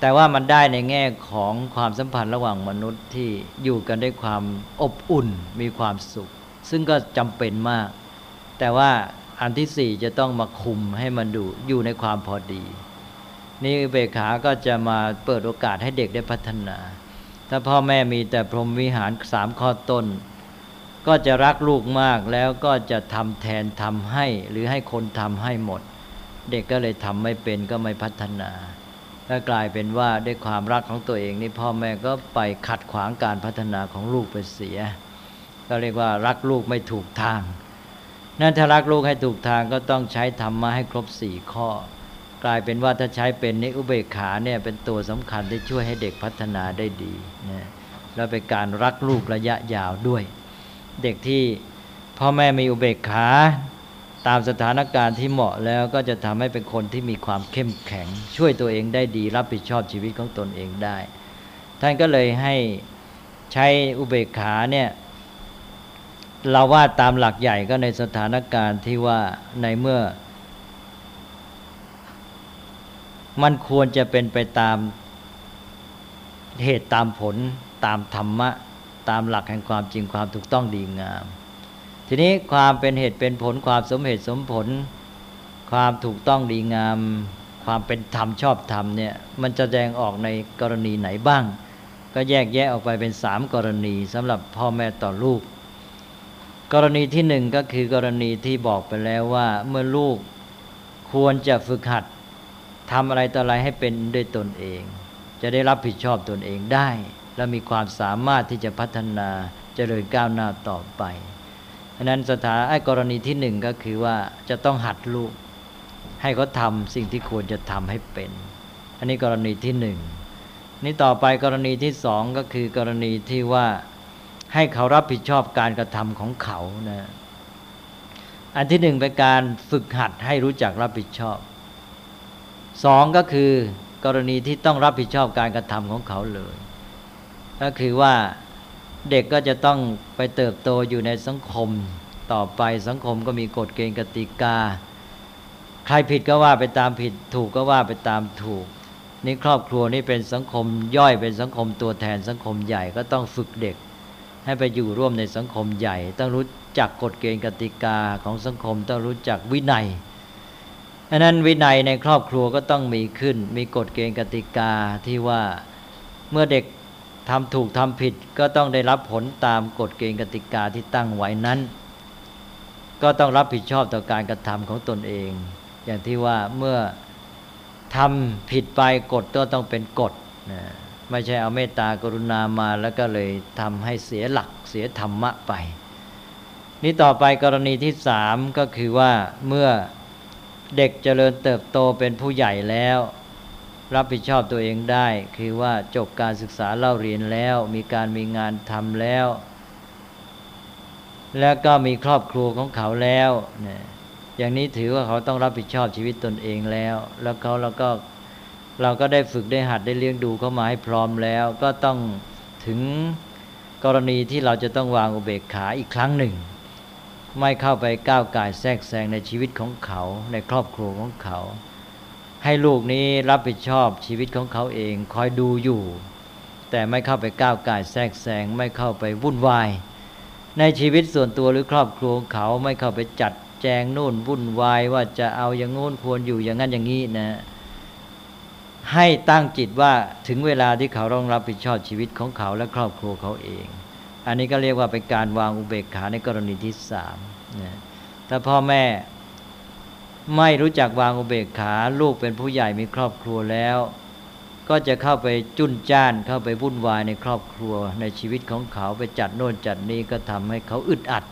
Speaker 2: แต่ว่ามันได้ในแง่ของความสัมพันธ์ระหว่างมนุษย์ที่อยู่กันด้วยความอบอุ่นมีความสุข ซึ่งก็จำเป็นมาก แต่ว่า อันที่สี่จะต้องมาคุมให้มันดูอยู่ในความพอดี นี่เบขาก็จะมาเปิดโอกาสให้เด็กได้พัฒนา ถ้าพ่อแม่มีแต่พรหมวิหารสามข้อต้น ก็จะรักลูกมากแล้วก็จะทำแทนทำให้ หรือให้คนทำให้หมด เด็กก็เลยทำไม่เป็นก็ไม่พัฒนาถ้ากลายเป็นว่าด้วยความรักของตัวเองนี่พ่อแม่ก็ไปขัดขวางการพัฒนาของลูกไปเสีย ก็เรียกว่ารักลูกไม่ถูกทาง นั่นถ้ารักลูกให้ถูกทางก็ต้องใช้ธรรมะให้ครบสี่ข้อ กลายเป็นว่าถ้าใช้เป็นนิอุเบกขาเนี่ยเป็นตัวสำคัญที่ช่วยให้เด็กพัฒนาได้ดีนะแล้วเป็นการรักลูกระยะยาวด้วย เด็กที่พ่อแม่มีอุเบกขาตามสถานการณ์ที่เหมาะแล้วก็จะทำให้เป็นคนที่มีความเข้มแข็ง ช่วยตัวเองได้ดี รับผิดชอบชีวิตของตนเองได้ ท่านก็เลยให้ใช้อุเบกขาเนี่ย เราว่าตามหลักใหญ่ก็ในสถานการณ์ที่ว่าในเมื่อ มันควรจะเป็นไปตามเหตุตามผลตามธรรมะ ตามหลักแห่งความจริงความถูกต้องดีงาม ทีนี้ความเป็นเหตุเป็นผลความสมเหตุสมผล ความถูกต้องดีงาม ความเป็นธรรมชอบธรรมเนี่ยมันจะแสดงออกในกรณีไหนบ้าง ก็แยกแยะออกไปเป็นสามกรณีสำหรับพ่อแม่ต่อลูก กรณีที่หนึ่งก็คือกรณีที่บอกไปแล้วว่า เมื่อลูกควรจะฝึกหัดทำอะไรต่ออะไรให้เป็นด้วยตนเอง จะได้รับผิดชอบตนเองได้ และมีความสามารถที่จะพัฒนาจเจริญก้าวหน้าต่อไปอันนั้นสถานไอ้กรณีที่หนึ่งก็คือว่าจะต้องหัดลูก ให้เขาทำสิ่งที่ควรจะทำให้เป็น อันนี้กรณีที่หนึ่งนี่ต่อไปกรณีที่สองก็คือกรณีที่ว่า ให้เขารับผิดชอบการกระทำของเขานะอันที่หนึ่งเป็นการฝึกหัดให้รู้จักรับผิดชอบสองก็คือกรณีที่ต้องรับผิดชอบการกระทำของเขาเลย ก็คือว่าเด็กก็จะต้องไปเติบโตอยู่ในสังคม ต่อไปสังคมก็มีกฎเกณฑ์กติกา ใครผิดก็ว่าไปตามผิดถูกก็ว่าไปตามถูก นี่ครอบครัวนี่เป็นสังคมย่อยเป็นสังคมตัวแทนสังคมใหญ่ก็ต้องฝึกเด็ก ให้ไปอยู่ร่วมในสังคมใหญ่ ต้องรู้จักกฎเกณฑ์กติกาของสังคม ต้องรู้จักวินัยอันนั้นวินัยในครอบครัวก็ต้องมีขึ้น มีกฎเกณฑ์กติกาที่ว่าเมื่อเด็กทำถูกทำผิดก็ต้องได้รับผลตามกฎเกณฑ์กติกาที่ตั้งไว้นั้น ก็ต้องรับผิดชอบต่อการกระทำของตนเอง อย่างที่ว่าเมื่อทำผิดไปกฎก็ต้องเป็นกฎนะ ไม่ใช่เอาเมตตากรุณามาแล้วก็เลยทำให้เสียหลักเสียธรรมะไป นี่ต่อไปกรณีที่สามก็คือว่าเมื่อเด็กเจริญเติบโตเป็นผู้ใหญ่แล้ว รับผิดชอบตัวเองได้ คือว่าจบการศึกษาเล่าเรียนแล้ว มีการมีงานทำแล้ว แล้วก็มีครอบครัวของเขาแล้วเนี่ยอย่างนี้ถือว่าเขาต้องรับผิดชอบชีวิตตนเองแล้ว แล้วเขาแล้วก็ เราก็ได้ฝึกได้หัดได้เลี้ยงดูเขามาให้พร้อมแล้ว ก็ต้องถึงกรณีที่เราจะต้องวางอุเบกขาอีกครั้งหนึ่ง ไม่เข้าไปก้าวไก่แทรกแซงในชีวิตของเขา ในครอบครัวของเขา ให้ลูกนี้รับผิดชอบชีวิตของเขาเองคอยดูอยู่ แต่ไม่เข้าไปก้าวไก่แทรกแซงไม่เข้าไปวุ่นวาย ในชีวิตส่วนตัวหรือครอบครัวของเขาไม่เข้าไปจัดแจงนู่นวุ่นวายว่าจะเอาอย่างงู้นควรอยู่อย่างนั้นอย่างนี้นะ ให้ตั้งจิตว่าถึงเวลาที่เขาต้องรับผิดชอบชีวิตของเขาและครอบครัวเขาเอง อันนี้ก็เรียกว่าเป็นการวางอุเบกขาในกรณีที่สามนะถ้าพ่อแม่ไม่รู้จักวางอุเบกขาลูกเป็นผู้ใหญ่มีครอบครัวแล้ว ก็จะเข้าไปจุนจ้านเข้าไปวุ่นวายในครอบครัวในชีวิตของเขาไปจัดโน่นจัดนี้ก็ทำให้เขาอึดอัด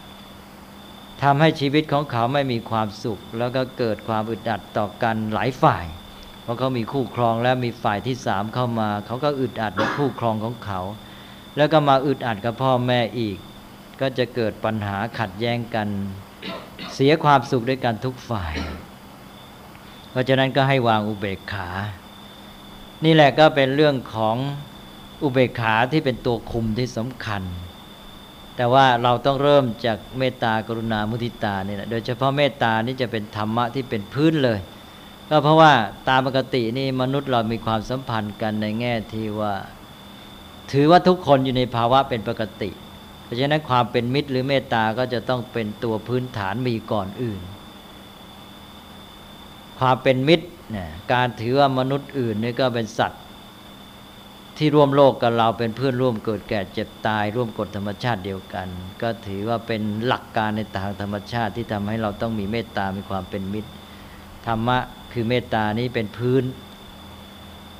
Speaker 2: ทำให้ชีวิตของเขาไม่มีความสุข แล้วก็เกิดความอึดอัดต่อกันหลายฝ่าย ราะเขามีคู่ครองแล้วมีฝ่ายที่สามเข้ามา เขาก็อึดอัดในคู่ครองของเขา แล้วก็มาอึดอัดกับพ่อแม่อีก ก็จะเกิดปัญหาขัดแย้งกัน เสียความสุขด้วยกันทุกฝ่าย เพราะฉะนั้นก็ให้วางอุเบกขา นี่แหละก็เป็นเรื่องของอุเบกขาที่เป็นตัวคุมที่สำคัญ แต่ว่าเราต้องเริ่มจากเมตตากรุณามุทิตานี่แหละ โดยเฉพาะเมตตานี่จะเป็นธรรมะที่เป็นพื้นเลย ก็เพราะว่าตามปกตินี่มนุษย์เรามีความสัมพันธ์กันในแง่ที่ว่า ถือว่าทุกคนอยู่ในภาวะเป็นปกติ เพราะฉะนั้นความเป็นมิตรหรือเมตตาก็จะต้องเป็นตัวพื้นฐานมีก่อนอื่น ความเป็นมิตรเนี่ยการถือว่ามนุษย์อื่นนี่ก็เป็นสัตว์ ที่ร่วมโลกกับเราเป็นเพื่อนร่วมเกิดแก่เจ็บตายร่วมกฎธรรมชาติเดียวกัน ก็ถือว่าเป็นหลักการในทางธรรมชาติที่ทำให้เราต้องมีเมตตามีความเป็นมิตรธรรมะ คือเมตตานี้เป็นพื้น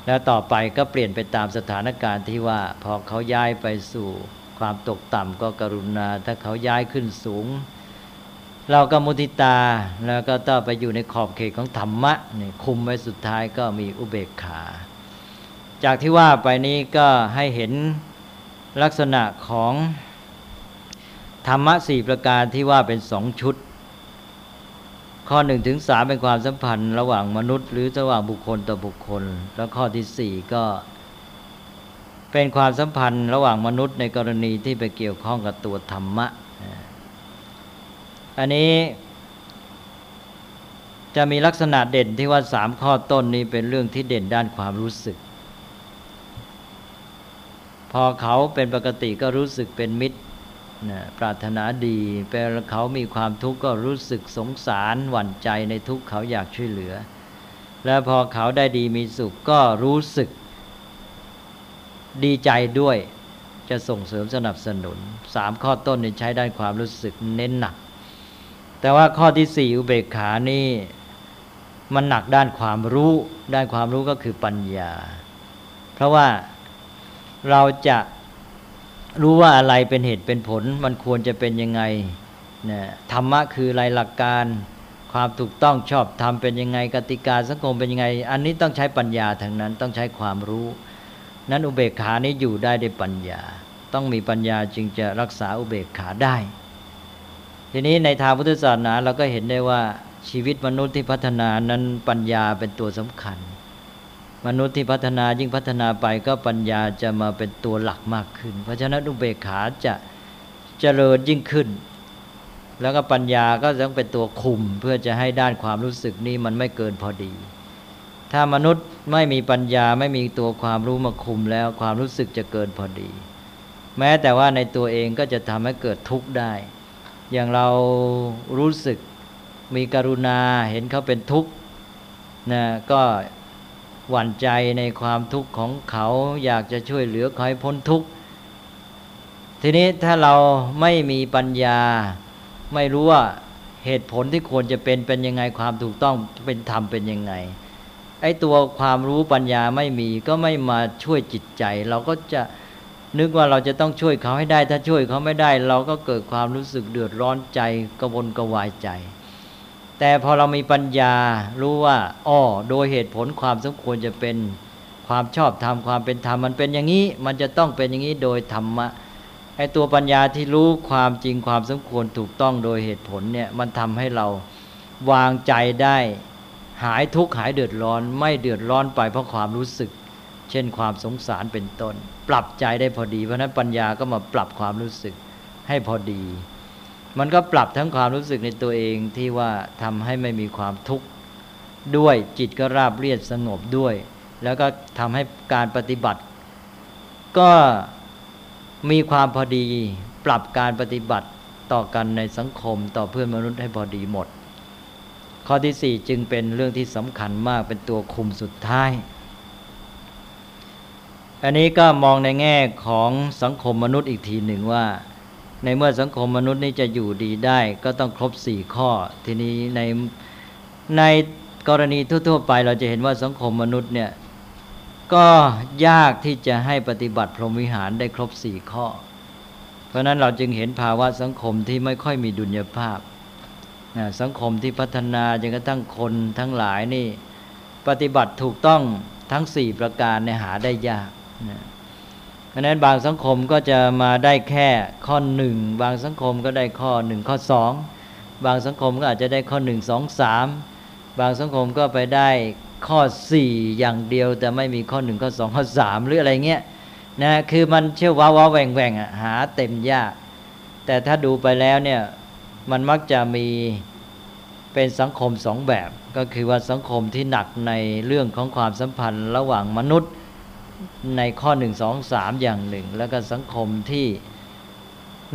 Speaker 2: แล้วต่อไปก็เปลี่ยนไปตามสถานการณ์ที่ว่าพอเขาย้ายไปสู่ความตกต่ำก็กรุณา ถ้าเขาย้ายขึ้นสูง เราก็มุทิตาแล้วก็ต้องไปอยู่ในขอบเขตของธรรมะนี่คุมไว้สุดท้ายก็มีอุเบกขา จากที่ว่าไปนี้ก็ให้เห็นลักษณะของธรรมะสี่ประการที่ว่าเป็นสองชุด ข้อหนึ่งถึงสามเป็นความสัมพันธ์ ระหว่างมนุษย์ หรือระหว่างบุคคลต่อบุคคล แล้วข้อที่สี่ก็เป็นความสัมพันธ์ระหว่างมนุษย์ในกรณีที่ไปเกี่ยวข้องกับตัวธรรมะ อันนี้จะมีลักษณะเด่นที่ว่าสามข้อต้นนี้เป็นเรื่องที่เด่นด้านความรู้สึก พอเขาเป็นปกติก็รู้สึกเป็นมิตร นะปรารถนาดีแปลเขามีความทุกข์ก็รู้สึกสงสารหวั่นใจในทุกข์เขาอยากช่วยเหลือ แล้วพอเขาได้ดีมีสุขก็รู้สึกดีใจด้วย จะส่งเสริมสนับสนุนสามข้อต้นนี้ใช้ด้านความรู้สึกเน้นหนัก แต่ว่าข้อที่สี่อุเบกขานี่มันหนักด้านความรู้ด้านความรู้ก็คือปัญญา เพราะว่าเราจะ รู้ว่าอะไรเป็นเหตุเป็นผลมันควรจะเป็นยังไงนะธรรมะคืออะไรหลักการความถูกต้องชอบทำเป็นยังไงกติกาสังคมเป็นยังไง อันนี้ต้องใช้ปัญญาทางนั้นต้องใช้ความรู้ นั้นอุเบกขานี้อยู่ได้ด้วยปัญญา ต้องมีปัญญาจึงจะรักษาอุเบกขาได้ ทีนี้ในทางพุทธศาสนาเราก็เห็นได้ว่าชีวิตมนุษย์ที่พัฒนานั้นปัญญาเป็นตัวสำคัญ มนุษย์ที่พัฒนายิ่งพัฒนาไปก็ปัญญาจะมาเป็นตัวหลักมากขึ้น เพราะฉะนั้นอุเบกขาจะเจริญยิ่งขึ้น แล้วก็ปัญญาก็ต้องเป็นตัวคุม เพื่อจะให้ด้านความรู้สึกนี้มันไม่เกินพอดี ถ้ามนุษย์ไม่มีปัญญาไม่มีตัวความรู้มาคุมแล้วความรู้สึกจะเกินพอดี แม้แต่ว่าในตัวเองก็จะทำให้เกิดทุกข์ได้ อย่างเรารู้สึกมีกรุณาเห็นเขาเป็นทุกข์นะก็ หวั่นใจในความทุกข์ของเขา อยากจะช่วยเหลือเขาให้พ้นทุกข์ทีนี้ถ้าเราไม่มีปัญญา ไม่รู้ว่าเหตุผลที่ควรจะเป็นเป็นยังไงความถูกต้องเป็นธรรมเป็นยังไงไอ้ตัวความรู้ปัญญาไม่มีก็ไม่มาช่วยจิตใจ เราก็จะนึกว่าเราจะต้องช่วยเขาให้ได้ ถ้าช่วยเขาไม่ได้ เราก็เกิดความรู้สึกเดือดร้อนใจกระวนกระวายใจ แต่พอเรามีปัญญารู้ว่าอ้อโดยเหตุผลความสมควรจะเป็นความชอบธรรมความเป็นธรรมมันเป็นอย่างนี้ มันจะต้องเป็นอย่างนี้โดยธรรมะไอตัวปัญญาที่รู้ความจริงความสมควรถูกต้องโดยเหตุผลเนี่ยมันทำให้เราวางใจได้หายทุกข์หายเดือดร้อน ไม่เดือดร้อนไปเพราะความรู้สึก เช่นความสงสารเป็นต้น ปรับใจได้พอดี เพราะนั้นปัญญาก็มาปรับความรู้สึกให้พอดี มันก็ปรับทั้งความรู้สึกในตัวเองที่ว่าทำให้ไม่มีความทุกข์ด้วยจิตก็ราบเรียบสงบด้วย แล้วก็ทำให้การปฏิบัติ ก็มีความพอดีปรับการปฏิบัติต่อกันในสังคมต่อเพื่อนมนุษย์ให้พอดีหมด ข้อที่สี่จึงเป็นเรื่องที่สำคัญมากเป็นตัวคุมสุดท้าย อันนี้ก็มองในแง่ของสังคมมนุษย์อีกทีหนึ่งว่า ในเมื่อสังคมมนุษย์นี้จะอยู่ดีได้ ก็ต้องครบสี่ข้อ ทีนี้ในในกรณีทั่วๆไปเราจะเห็นว่าสังคมมนุษย์เนี่ยก็ยากที่จะให้ปฏิบัติพรหมวิหารได้ครบสี่ข้อ เพราะนั้นเราจึงเห็นภาวะสังคมที่ไม่ค่อยมีดุลยภาพสังคมที่พัฒนาจนกระทั่งคนทั้งหลายนี่ ปฏิบัติถูกต้องทั้งสี่ประการในหาได้ยาก เพราะนั้นบางสังคมก็จะมาได้แค่ข้อหนึ่งบางสังคมก็ได้ข้อหนึ่งข้อสองบางสังคมก็อาจจะได้ข้อหนึ่งสองสามบางสังคมก็ไปได้ข้อสี่อย่างเดียว แต่ไม่มีข้อหนึ่งข้อสองข้อสามหรืออะไรเงี้ยนะคือมันเชื่อว้าว้าแหว่งแหว่งอะหาเต็มยากแต่ถ้าดูไปแล้วเนี่ยมันมักจะมีเป็นสังคมสองแบบ ก็คือว่าสังคมที่หนักในเรื่องของความสัมพันธ์ระหว่างมนุษย์ ในข้อหนึ่งสองสามอย่างหนึ่ง แล้วก็สังคมที่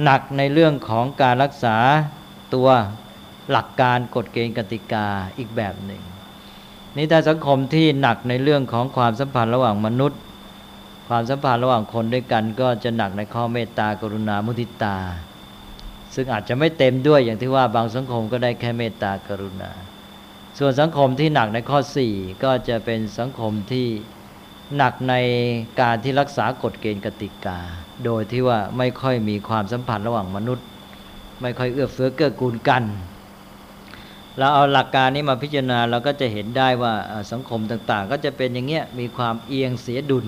Speaker 2: หนักในเรื่องของการรักษาตัวหลักการกฎเกณฑ์กติกาอีกแบบหนึ่ง นี่ถ้าสังคมที่หนักในเรื่องของความสัมพันธ์ระหว่างมนุษย์ ความสัมพันธ์ระหว่างคนด้วยกัน ก็จะหนักในข้อเมตตากรุณามุทิตา ซึ่งอาจจะไม่เต็มด้วยอย่างที่ว่าบางสังคมก็ได้แค่เมตตากรุณา ส่วนสังคมที่หนักในข้อ 4 ก็จะเป็นสังคมที่ หนักในการที่รักษากฎเกณฑ์กติกา โดยที่ว่าไม่ค่อยมีความสัมพันธ์ระหว่างมนุษย์ ไม่ค่อยเอื้อเฟื้อเกื้อกูลกัน เราเอาหลักการนี้มาพิจารณาเราก็จะเห็นได้ว่าสังคมต่างๆ ก็จะเป็นอย่างเงี้ยมีความเอียงเสียดุล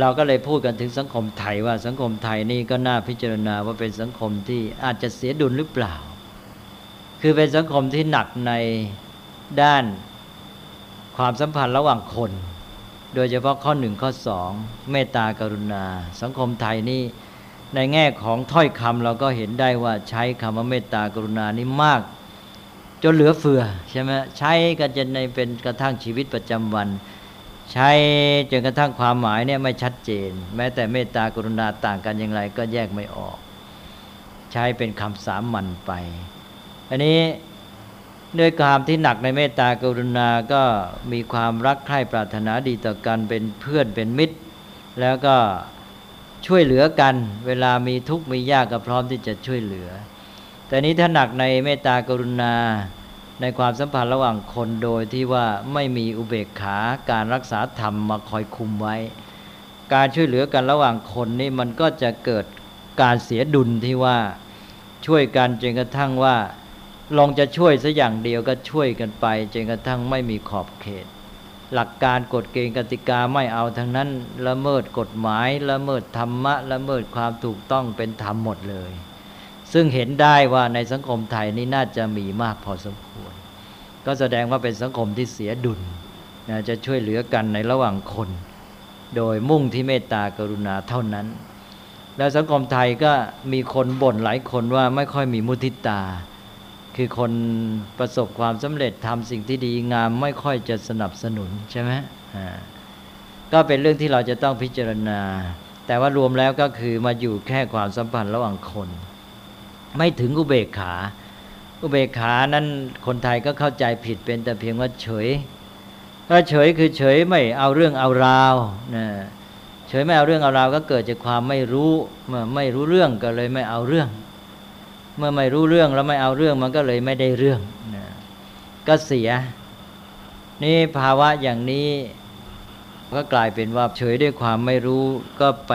Speaker 2: เราก็เลยพูดกันถึงสังคมไทยว่าสังคมไทยนี่ก็น่าพิจารณาว่าเป็นสังคมที่อาจจะเสียดุลหรือเปล่า คือเป็นสังคมที่หนักในด้านความสัมพันธ์ระหว่างคน โดยเฉพาะข้อหนึ่งข้อสองเมตตากรุณา สังคมไทยนี่ในแง่ของถ้อยคำเราก็เห็นได้ว่าใช้คำว่าเมตตากรุณานี่มาก จนเหลือเฟือใช่ไหมใช้กันจนในเป็นกระทั่งชีวิตประจำวัน ใช้จนกระทั่งความหมายเนี่ยไม่ชัดเจน แม้แต่เมตตากรุณาต่างกันอย่างไรก็แยกไม่ออก ใช้เป็นคำสามัญไป อันนี้ ด้วยความที่หนักในเมตตากรุณาก็มีความรักใคร่ปรารถนาดีต่อกันเป็นเพื่อนเป็นมิตร แล้วก็ช่วยเหลือกัน เวลามีทุกข์มียากก็พร้อมที่จะช่วยเหลือ แต่นี้ถ้าหนักในเมตตากรุณาในความสัมพันธ์ระหว่างคนโดยที่ว่าไม่มีอุเบกขาการรักษาธรรมมาคอยคุมไว้ การช่วยเหลือกันระหว่างคนนี่มันก็จะเกิดการเสียดุลที่ว่าช่วยกันจนกระทั่งว่า ลองจะช่วยสัอย่างเดียวก็ช่วยกันไปจนกระทั่งไม่มีขอบเขต หลักการกฎเกณฑ์กติกาไม่เอาทั้งนั้นละเมิดกฎหมายละเมิดธรรมะละเมิดความถูกต้องเป็นธรรมหมดเลย ซึ่งเห็นได้ว่าในสังคมไทยนี่น่าจะมีมากพอสมควร ก็แสดงว่าเป็นสังคมที่เสียดุลนะจะช่วยเหลือกันในระหว่างคน โดยมุ่งที่เมตตากรุณาเท่านั้น แล้วสังคมไทยก็มีคนบ่นหลายคนว่าไม่ค่อยมีมุทิตา คือคนประสบความสำเร็จทำสิ่งที่ดีงามไม่ค่อยจะสนับสนุนใช่ไหมก็เป็นเรื่องที่เราจะต้องพิจารณา แต่ว่ารวมแล้วก็คือมาอยู่แค่ความสัมพันธ์ระหว่างคน ไม่ถึงอุเบกขา อุเบกขานั้นคนไทยก็เข้าใจผิดเป็นแต่เพียงว่าเฉยถ้าเฉยคือเฉยไม่เอาเรื่องเอาราวนะเฉยไม่เอาเรื่องเอาราวก็เกิดจากความไม่รู้มาไม่รู้เรื่องก็เลยไม่เอาเรื่อง เมื่อไม่รู้เรื่องแล้วไม่เอาเรื่องมันก็เลยไม่ได้เรื่องนะก็เสีย นี่ภาวะอย่างนี้ก็กลายเป็นว่าเฉยด้วยความไม่รู้ก็ไป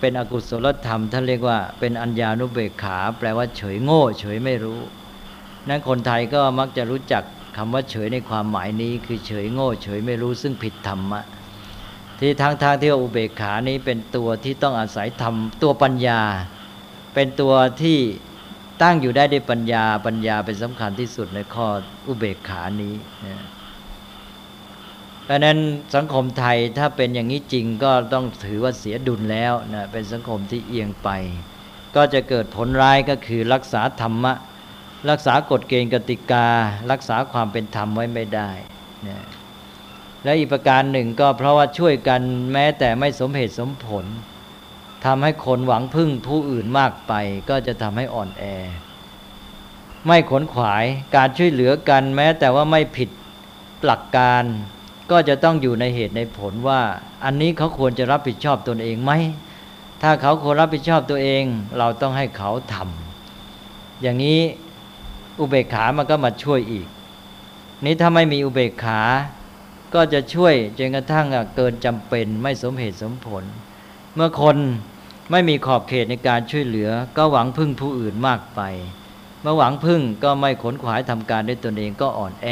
Speaker 2: เป็นอกุศลธรรมท่านเรียกว่าเป็นอัญญานุเบกขา แปลว่าเฉยโง่ เฉยไม่รู้ นั้นคนไทยก็มักจะรู้จักคำว่าเฉยในความหมายนี้ คือเฉยโง่ เฉยไม่รู้ซึ่งผิดธรรมะที่ทางทางที่อุเบกขานี้เป็นตัวที่ต้องอาศัยธรรมตัวปัญญา เป็นตัวที่ ตั้งอยู่ได้ด้วยปัญญาปัญญาเป็นสำคัญที่สุดในข้ออุเบกขานี้นะดังนั้นสังคมไทยถ้าเป็นอย่างนี้จริงก็ต้องถือว่าเสียดุลแล้วนะเป็นสังคมที่เอียงไป ก็จะเกิดผลร้ายก็คือรักษาธรรมะ รักษากฎเกณฑ์กติกา รักษาความเป็นธรรมไว้ไม่ได้นะและอีกประการหนึ่งก็เพราะว่าช่วยกันแม้แต่ไม่สมเหตุสมผล ทำให้คนหวังพึ่งผู้อื่นมากไป ก็จะทำให้อ่อนแอ ไม่ขนขวายการช่วยเหลือกันแม้ แต่ว่าไม่ผิดหลักการ ก็จะต้องอยู่ในเหตุในผลว่า อันนี้เขาควรจะรับผิดชอบตนเองไหมถ้าเขาควรรับผิดชอบตัวเอง เราต้องให้เขาทำอย่างนี้อุเบกขามันก็มาช่วยอีก นี้ถ้าไม่มีอุเบกขา ก็จะช่วยจนกระทั่งเกินจำเป็นไม่สมเหตุสมผล เมื่อคน ไม่มีขอบเขตในการช่วยเหลือ ก็หวังพึ่งผู้อื่นมากไป เมื่อหวังพึ่งก็ไม่ขนขวายทำการด้วยตนเองก็อ่อนแอ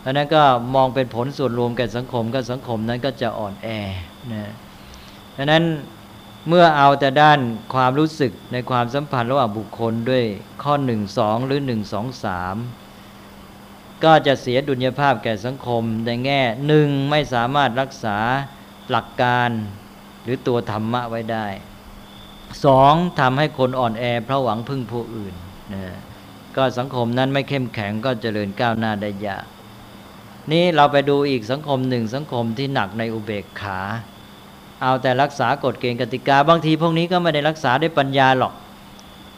Speaker 2: เพราะนั้นก็มองเป็นผลส่วนรวมแก่สังคมก็สังคมนั้นก็จะอ่อนแอนะดังนั้นเมื่อเอาแต่ด้านความรู้สึกในความสัมพันธ์ระหว่างบุคคลด้วยข้อหนึ่งสองหรือหนึ่งสองสามก็จะเสียดุลยภาพแก่สังคมในแง่หนึ่งไม่สามารถรักษาหลักการหรือตัวธรรมะไว้ได้ สองทำให้คนอ่อนแอ เพราะหวังพึ่งผู้อื่นนะก็สังคมนั้นไม่เข้มแข็งก็เจริญก้าวหน้าได้ยากนี้เราไปดูอีกสังคมหนึ่งสังคมที่หนักในอุเบกขา เอาแต่รักษากฎเกณฑ์กติกา บางทีพวกนี้ก็ไม่ได้รักษาด้วยปัญญาหรอก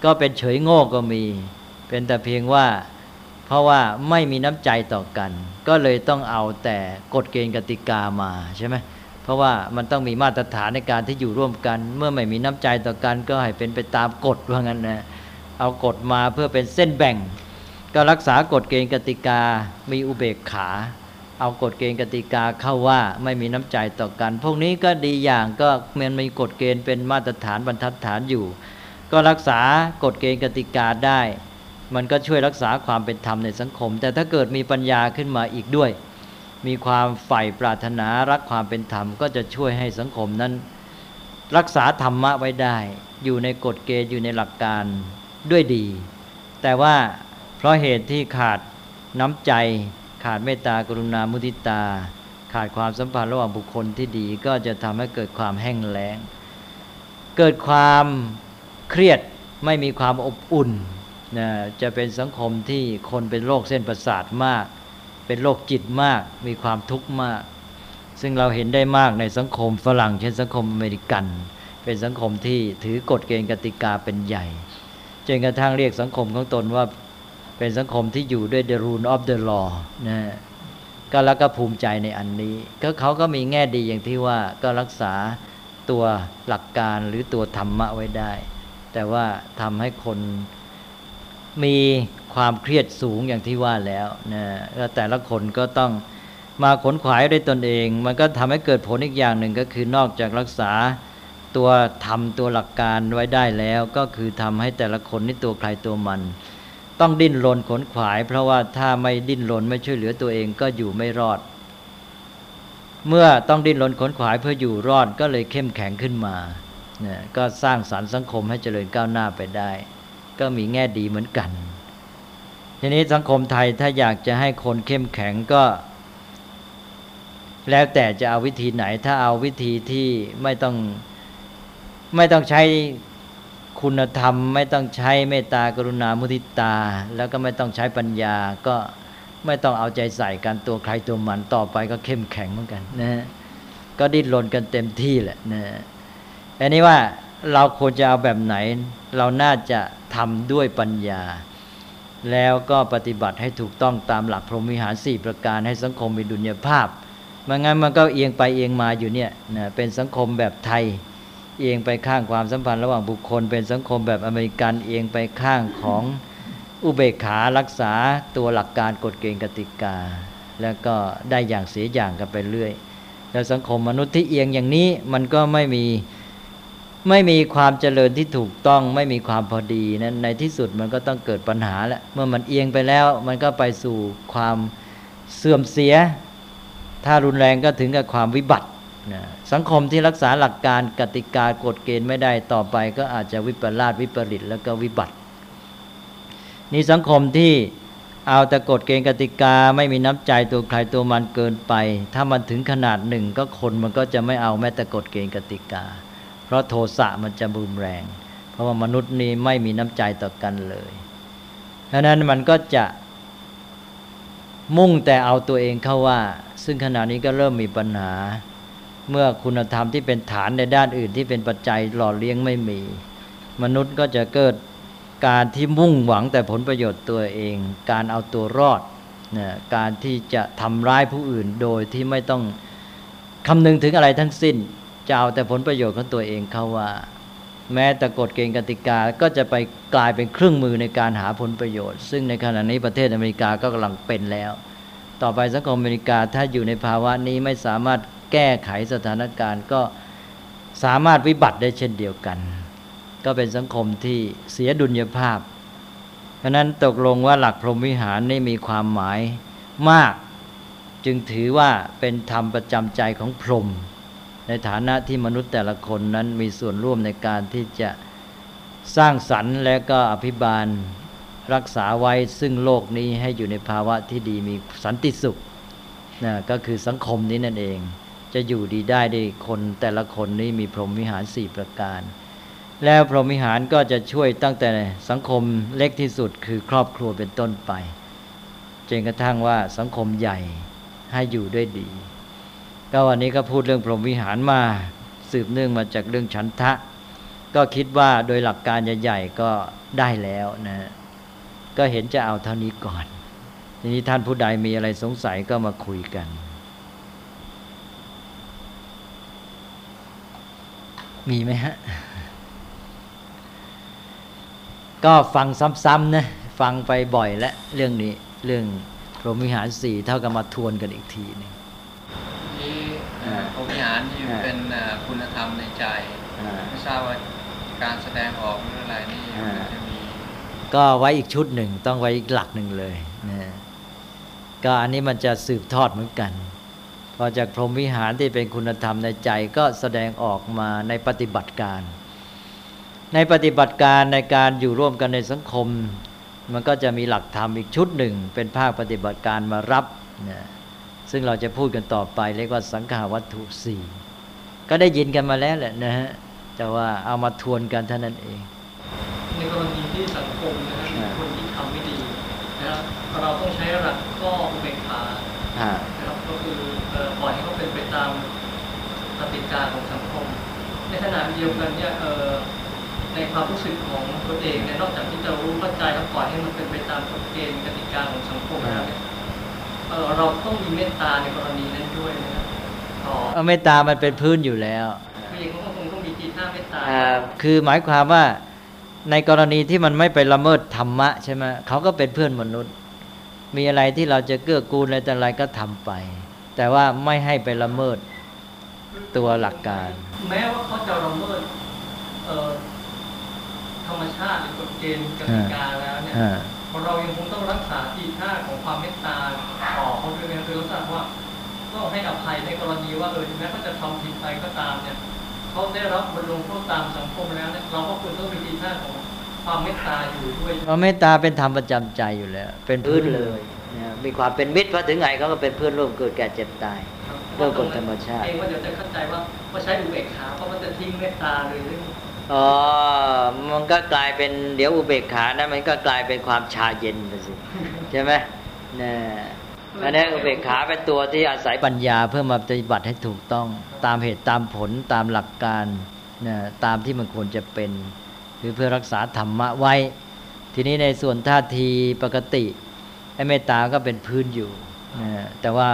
Speaker 2: ก็เป็นเฉยโง่ก็มี เป็นแต่เพียงว่า เพราะว่าไม่มีน้ำใจต่อกัน ก็เลยต้องเอาแต่กฎเกณฑ์กติกามาใช่ไหม เพราะว่ามันต้องมีมาตรฐานในการที่อยู่ร่วมกัน เมื่อไม่มีน้ำใจต่อกันก็ให้เป็นไปตามกฎว่างั้นนะเอากฎมาเพื่อเป็นเส้นแบ่ง ก็รักษากฎเกณฑ์กติกา มีอุเบกขา เอากฎเกณฑ์กติกาเข้าว่าไม่มีน้ำใจต่อกัน พวกนี้ก็ดีอย่างก็มันมีกฎเกณฑ์เป็นมาตรฐานบรรทัดฐานอยู่ ก็รักษากฎเกณฑ์กติกาได้ มันก็ช่วยรักษาความเป็นธรรมในสังคม แต่ถ้าเกิดมีปัญญาขึ้นมาอีกด้วย มีความใฝ่ปรารถนารักความเป็นธรรม ก็จะช่วยให้สังคมนั้น รักษาธรรมะไว้ได้ อยู่ในกฎเกณฑ์อยู่ในหลักการด้วยดี แต่ว่าเพราะเหตุที่ขาดน้ำใจ ขาดเมตตากรุณามุทิตา ขาดความสัมพันธ์ระหว่างบุคคลที่ดีก็จะทำให้เกิดความแห้งแล้ง เกิดความเครียดไม่มีความอบอุ่นนะจะเป็นสังคมที่คนเป็นโรคเส้นประสาทมาก เป็นโรคจิตมาก มีความทุกข์มาก ซึ่งเราเห็นได้มากในสังคมฝรั่ง เช่นสังคมอเมริกัน เป็นสังคมที่ถือกฎเกณฑ์กติกาเป็นใหญ่จนกระทั่งเรียกสังคมของตนว่าเป็นสังคมที่อยู่ด้วย the rule of the law นะก็แล้วก็ภูมิใจในอันนี้ ก็เขาก็มีแง่ดีอย่างที่ว่าก็รักษาตัวหลักการหรือตัวธรรมะไว้ได้ แต่ว่าทำให้คนมี ความเครียดสูงอย่างที่ว่าแล้วนะแล้วแต่ละคนก็ต้องมาขนขวายด้วยตนเอง มันก็ทำให้เกิดผลอีกอย่างหนึ่งก็คือนอกจากรักษาตัวธรรมตัวหลักการไว้ได้แล้ว ก็คือทำให้แต่ละคนนี่ตัวใครตัวมัน ต้องดิ้นรนขนขวาย เพราะว่าถ้าไม่ดิ้นรนไม่ช่วยเหลือตัวเองก็อยู่ไม่รอด เมื่อต้องดิ้นรนขนขวายเพื่ออยู่รอดก็เลยเข้มแข็งขึ้นมาเนี่ยก็สร้างสารรค์สังคมให้เจริญก้าวหน้าไปได้ ก็มีแง่ดีเหมือนกัน ทีนี้สังคมไทยถ้าอยากจะให้คนเข้มแข็งก็ แล้วแต่จะเอาวิธีไหน ถ้าเอาวิธีที่ไม่ต้องไม่ต้องใช้คุณธรรม ไม่ต้องใช้เมตตากรุณามุทิตา แล้วก็ไม่ต้องใช้ปัญญา ก็ไม่ต้องเอาใจใส่กันตัวใครตัวมันต่อไปก็เข้มแข็งเหมือนกันนะก็ดิ้นรนกันเต็มที่แหละนะอันนี้ว่าเราควรจะเอาแบบไหน เราน่าจะทำด้วยปัญญา แล้วก็ปฏิบัติให้ถูกต้องตามหลักพรหมวิหารสี่ประการให้สังคมมีดุลยภาพไม่งั้นมันก็เอียงไปเอียงมาอยู่เนี่ยนะเป็นสังคมแบบไทย เอียงไปข้างความสัมพันธ์ระหว่างบุคคล เป็นสังคมแบบอเมริกันเอียงไปข้างของอุเบกขารักษาตัวหลักการกฎเกณฑ์กติกา แล้วก็ได้อย่างเสียอย่างกันไปเรื่อย แล้วสังคมมนุษย์ที่เอียงอย่างนี้มันก็ไม่มี ไม่มีความเจริญที่ถูกต้อง ไม่มีความพอดีนั้นในที่สุดมันก็ต้องเกิดปัญหาแล้วเมื่อมันเอียงไปแล้ว มันก็ไปสู่ความเสื่อมเสีย ถ้ารุนแรงก็ถึงกับความวิบัตินะสังคมที่รักษาหลักการกติกากฎเกณฑ์ไม่ได้ต่อไป ก็อาจจะวิปลาสวิปริตแล้วก็วิบัตินี่สังคมที่เอาแต่กฎเกณฑ์กติกาไม่มีน้ำใจตัวใครตัวมันเกินไป ถ้ามันถึงขนาดหนึ่งก็คนมันก็จะไม่เอาแม้แต่กฎเกณฑ์กติกา เพราะโทสะมันจะรุนแรง เพราะว่ามนุษย์นี้ไม่มีน้ำใจต่อกันเลยดังนั้นมันก็จะมุ่งแต่เอาตัวเองเข้าว่า ซึ่งขณะนี้ก็เริ่มมีปัญหา เมื่อคุณธรรมที่เป็นฐานในด้านอื่นที่เป็นปัจจัยหล่อเลี้ยงไม่มี มนุษย์ก็จะเกิดการที่มุ่งหวังแต่ผลประโยชน์ตัวเอง การเอาตัวรอดนะการที่จะทำร้ายผู้อื่นโดยที่ไม่ต้องคำนึงถึงอะไรทั้งสิ้น จะเอาแต่ผลประโยชน์ของตัวเองเขาว่า แม้แต่กฎเกณฑ์กติกาก็จะไปกลายเป็นเครื่องมือในการหาผลประโยชน์ ซึ่งในขณะนี้ประเทศอเมริกาก็กำลังเป็นแล้ว ต่อไปสังคมอเมริกาถ้าอยู่ในภาวะนี้ไม่สามารถแก้ไขสถานการณ์ก็สามารถวิบัติได้เช่นเดียวกัน ก็เป็นสังคมที่เสียดุลยภาพ เพราะนั้นตกลงว่าหลักพรหมวิหารนี่มีความหมายมาก จึงถือว่าเป็นธรรมประจำใจของพรหม ในฐานะที่มนุษย์แต่ละคนนั้นมีส่วนร่วมในการที่จะสร้างสรรค์และก็อภิบาลรักษาไว้ซึ่งโลกนี้ให้อยู่ในภาวะที่ดีมีสันติสุขนะก็คือสังคมนี้นั่นเอง จะอยู่ดีได้ด้วยคนแต่ละคนนี้มีพรหมวิหารสี่ประการ แล้วพรหมวิหารก็จะช่วยตั้งแต่สังคมเล็กที่สุดคือครอบครัวเป็นต้นไปจนกระทั่งว่าสังคมใหญ่ให้อยู่ด้วยดี ก็วันนี้ก็พูดเรื่องพรหมวิหารมา สืบเนื่องมาจากเรื่องฉันทะ ก็คิดว่าโดยหลักการใหญ่ๆก็ได้แล้วนะก็เห็นจะเอาเท่านี้ก่อน ทีนี้ท่านผู้ใดมีอะไรสงสัยก็มาคุยกันมีไหมฮะ ก็ฟังซ้ำๆนะ ฟังไปบ่อยและเรื่องนี้ เรื่องพรหมวิหารสี่เท่ากับมาทวนกันอีกทีนึง
Speaker 3: ที่เป็นคุณธรรมในใจไม่ทราบว่าการแสดงออกหรืออะไรนี่จะมี
Speaker 2: ก็ไว้อีกชุดหนึ่งต้องไว้อีกหลักหนึ่งเลยนะก็อันนี้มันจะสืบทอดเหมือนกันพอจากพรหมวิหารที่เป็นคุณธรรมในใจก็แสดงออกมาในปฏิบัติการ ในปฏิบัติการในการอยู่ร่วมกันในสังคม มันก็จะมีหลักธรรมอีกชุดหนึ่ง เป็นภาคปฏิบัติการมารับนะซึ่งเราจะพูดกันต่อไปเรียกว่าสังขาวัตถุสี่ ก็ได้ยินกันมาแล้วแหละนะฮะแต่ว่าเอามาทวนกันเท่านั้นเอง
Speaker 4: ในกรณีที่สังคมนะฮะคนที่ทำไม่ดีนะครับเราต้องใช้หลักก็อุเบกขานะครับก็คือปล่อยให้เขาเป็นไปตามปฏิกาของสังคม ในขณะเดียวกันเนี่ยในความรู้สึกของตัวเองเนี่ยนอกจากที่จะรู้เข้าใจแล้วปล่อยให้มันเป็นไปตามกฎเกณฑ์กติกาของสังคมแล้วเนี่ยเราต้องมีเมตตาในกรณีนั้นด้วยนะครับ
Speaker 2: เมตตามันเป็นพื้นอยู่แล้ว
Speaker 4: คืออย่างก็คงต้องมีจิตหน้าเมตตา
Speaker 2: คือหมายความว่าในกรณีที่มันไม่ไปละเมิดธรรมะใช่ไหมเขาก็เป็นเพื่อนมนุษย์ มีอะไรที่เราจะเกื้อกูลอะไรแต่อะไรก็ทำไป แต่ว่าไม่ให้ไปละเมิดตัวหลักการ
Speaker 4: แม้ว่าเขาจะละเมิดธรรมชาติหรือกฎเกณฑ์กติกาแล้วเนี่ยเรายังคงต้องรักษาอีท่าของความเมตตาต่อเขาด้วยนะคือลักษณะว่า ต้องให้อภัยในกรณีว่าเออถึงแม้เขาจะทำผิดไปก็ตามเนี่ยเขาได้รับบทลงโทษตามสังคมแล้วเนี่ยเราก็ควรต้องมีทีท่าของความเมตตาอยู่ด้วย
Speaker 2: ความเมตตาเป็นธรรมประจำใจอยู่แล้ว เป็นพื้นเลยมีความเป็นมิตรเพราะถึงไงเขาก็เป็นเพื่อนร่วมเกิดแก่เจ็บตายเรื่องกฎธรรมชาติ
Speaker 4: เองว่าเดี๋ยวจะเข้าใจว่าว่าใช้อุเบกขาเพราะมันจะทิ้งเมตตาเลย
Speaker 2: อ๋อ มันก็กลายเป็นเดี๋ยวอุเบกขานะมันก็กลายเป็นความชาเย็นไปสิใช่ไหมเนี่ย อันนี้อุเบกขาเป็นตัวที่อาศัยปัญญาเพื่อมาปฏิบัติให้ถูกต้องตามเหตุตามผลตามหลักการนะตามที่มันควรจะเป็นคือเพื่อรักษาธรรมะไว้ ทีนี้ในส่วนท่าทีปกติไอ้เมตตาก็เป็นพื้นอยู่นะแต่ว่า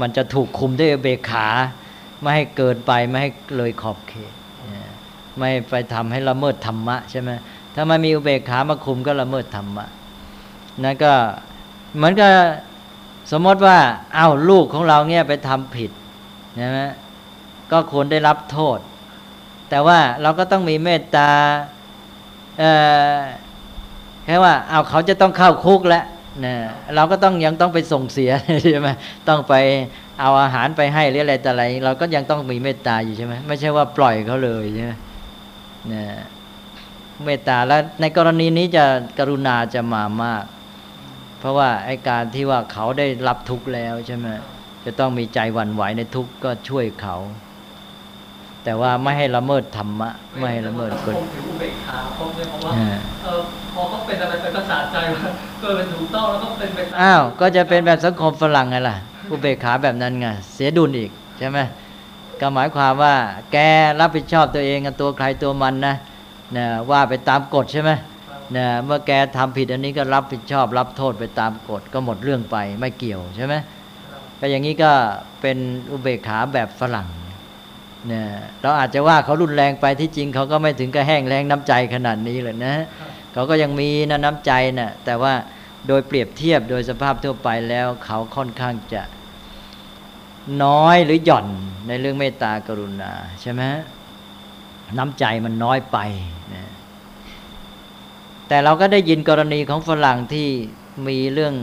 Speaker 2: มันจะถูกคุมด้วยเบกขา ไม่ให้เกินไปไม่ให้เลยขอบเขตไม่ไปทำให้ละเมิดธรรมะใช่ไหมถ้ามันมีอุเบกขามาคุมก็ละเมิดธรรมะนั่นก็เหมือนกับ สมมติว่าเอาลูกของเราเนี่ยไปทำผิดใช่ไหมก็ควรได้รับโทษ แต่ว่าเราก็ต้องมีเมตตาแค่ว่าเอาเขาจะต้องเข้าคุกแล้วนะเราก็ต้องยังต้องไปส่งเสียใช่ไหมต้องไปเอาอาหารไปให้หรืออะไรแต่อะไร เราก็ยังต้องมีเมตตาอยู่ใช่ไหมไม่ใช่ว่าปล่อยเขาเลยใช่ไหมนะเมตตาแล้วในกรณีนี้จะกรุณาจะมามาก เพราะว่าไอ้การที่ว่าเขาได้รับทุกข์แล้วใช่ไหมจะต้องมีใจหวั่นไหวในทุกข์ก็ช่วยเขา แต่ว่าไม่ให้ละเมิดธรรมะ ไม่ให้ละเมิดกฎ
Speaker 4: ถืออุเบกขาเพราะเพราะว่าเออพอเขาเป็นอะไรไปก็สาใจว่าเออเป็นถูกต้องแล้วก็เป็นไป
Speaker 2: อ้าวก็จะเป็นแบบสังคมฝรั่งไงล่ะ อุเบกขาแบบนั้นไงเสียดุลอีกใช่ไหมก็หมายความว่า แกรับผิดชอบตัวเองตัวใครตัวมันนะนะว่าไปตามกฎใช่ไหม นะเมื่อแกทำผิดอันนี้ก็รับผิดชอบ รับโทษไปตามกฎก็หมดเรื่องไปไม่เกี่ยวใช่ไหมก็อย่างนี้ก็เป็นอุเบกขาแบบฝรั่งเนี่ยเราอาจจะว่าเขารุนแรงไปที่จริงเขาก็ไม่ถึงกับแห้งแรงน้ำใจขนาดนี้เลยนะเขาก็ยังมีนะน้ำใจนะ่ะแต่ว่าโดยเปรียบเทียบโดยสภาพทั่วไปแล้ว เขาค่อนข้างจะน้อยหรือหย่อนในเรื่องเมตตากรุณาใช่ไหมน้ำใจมันน้อยไปนะ แต่เราก็ได้ยินกรณีของฝรั่งที่มีเรื่อง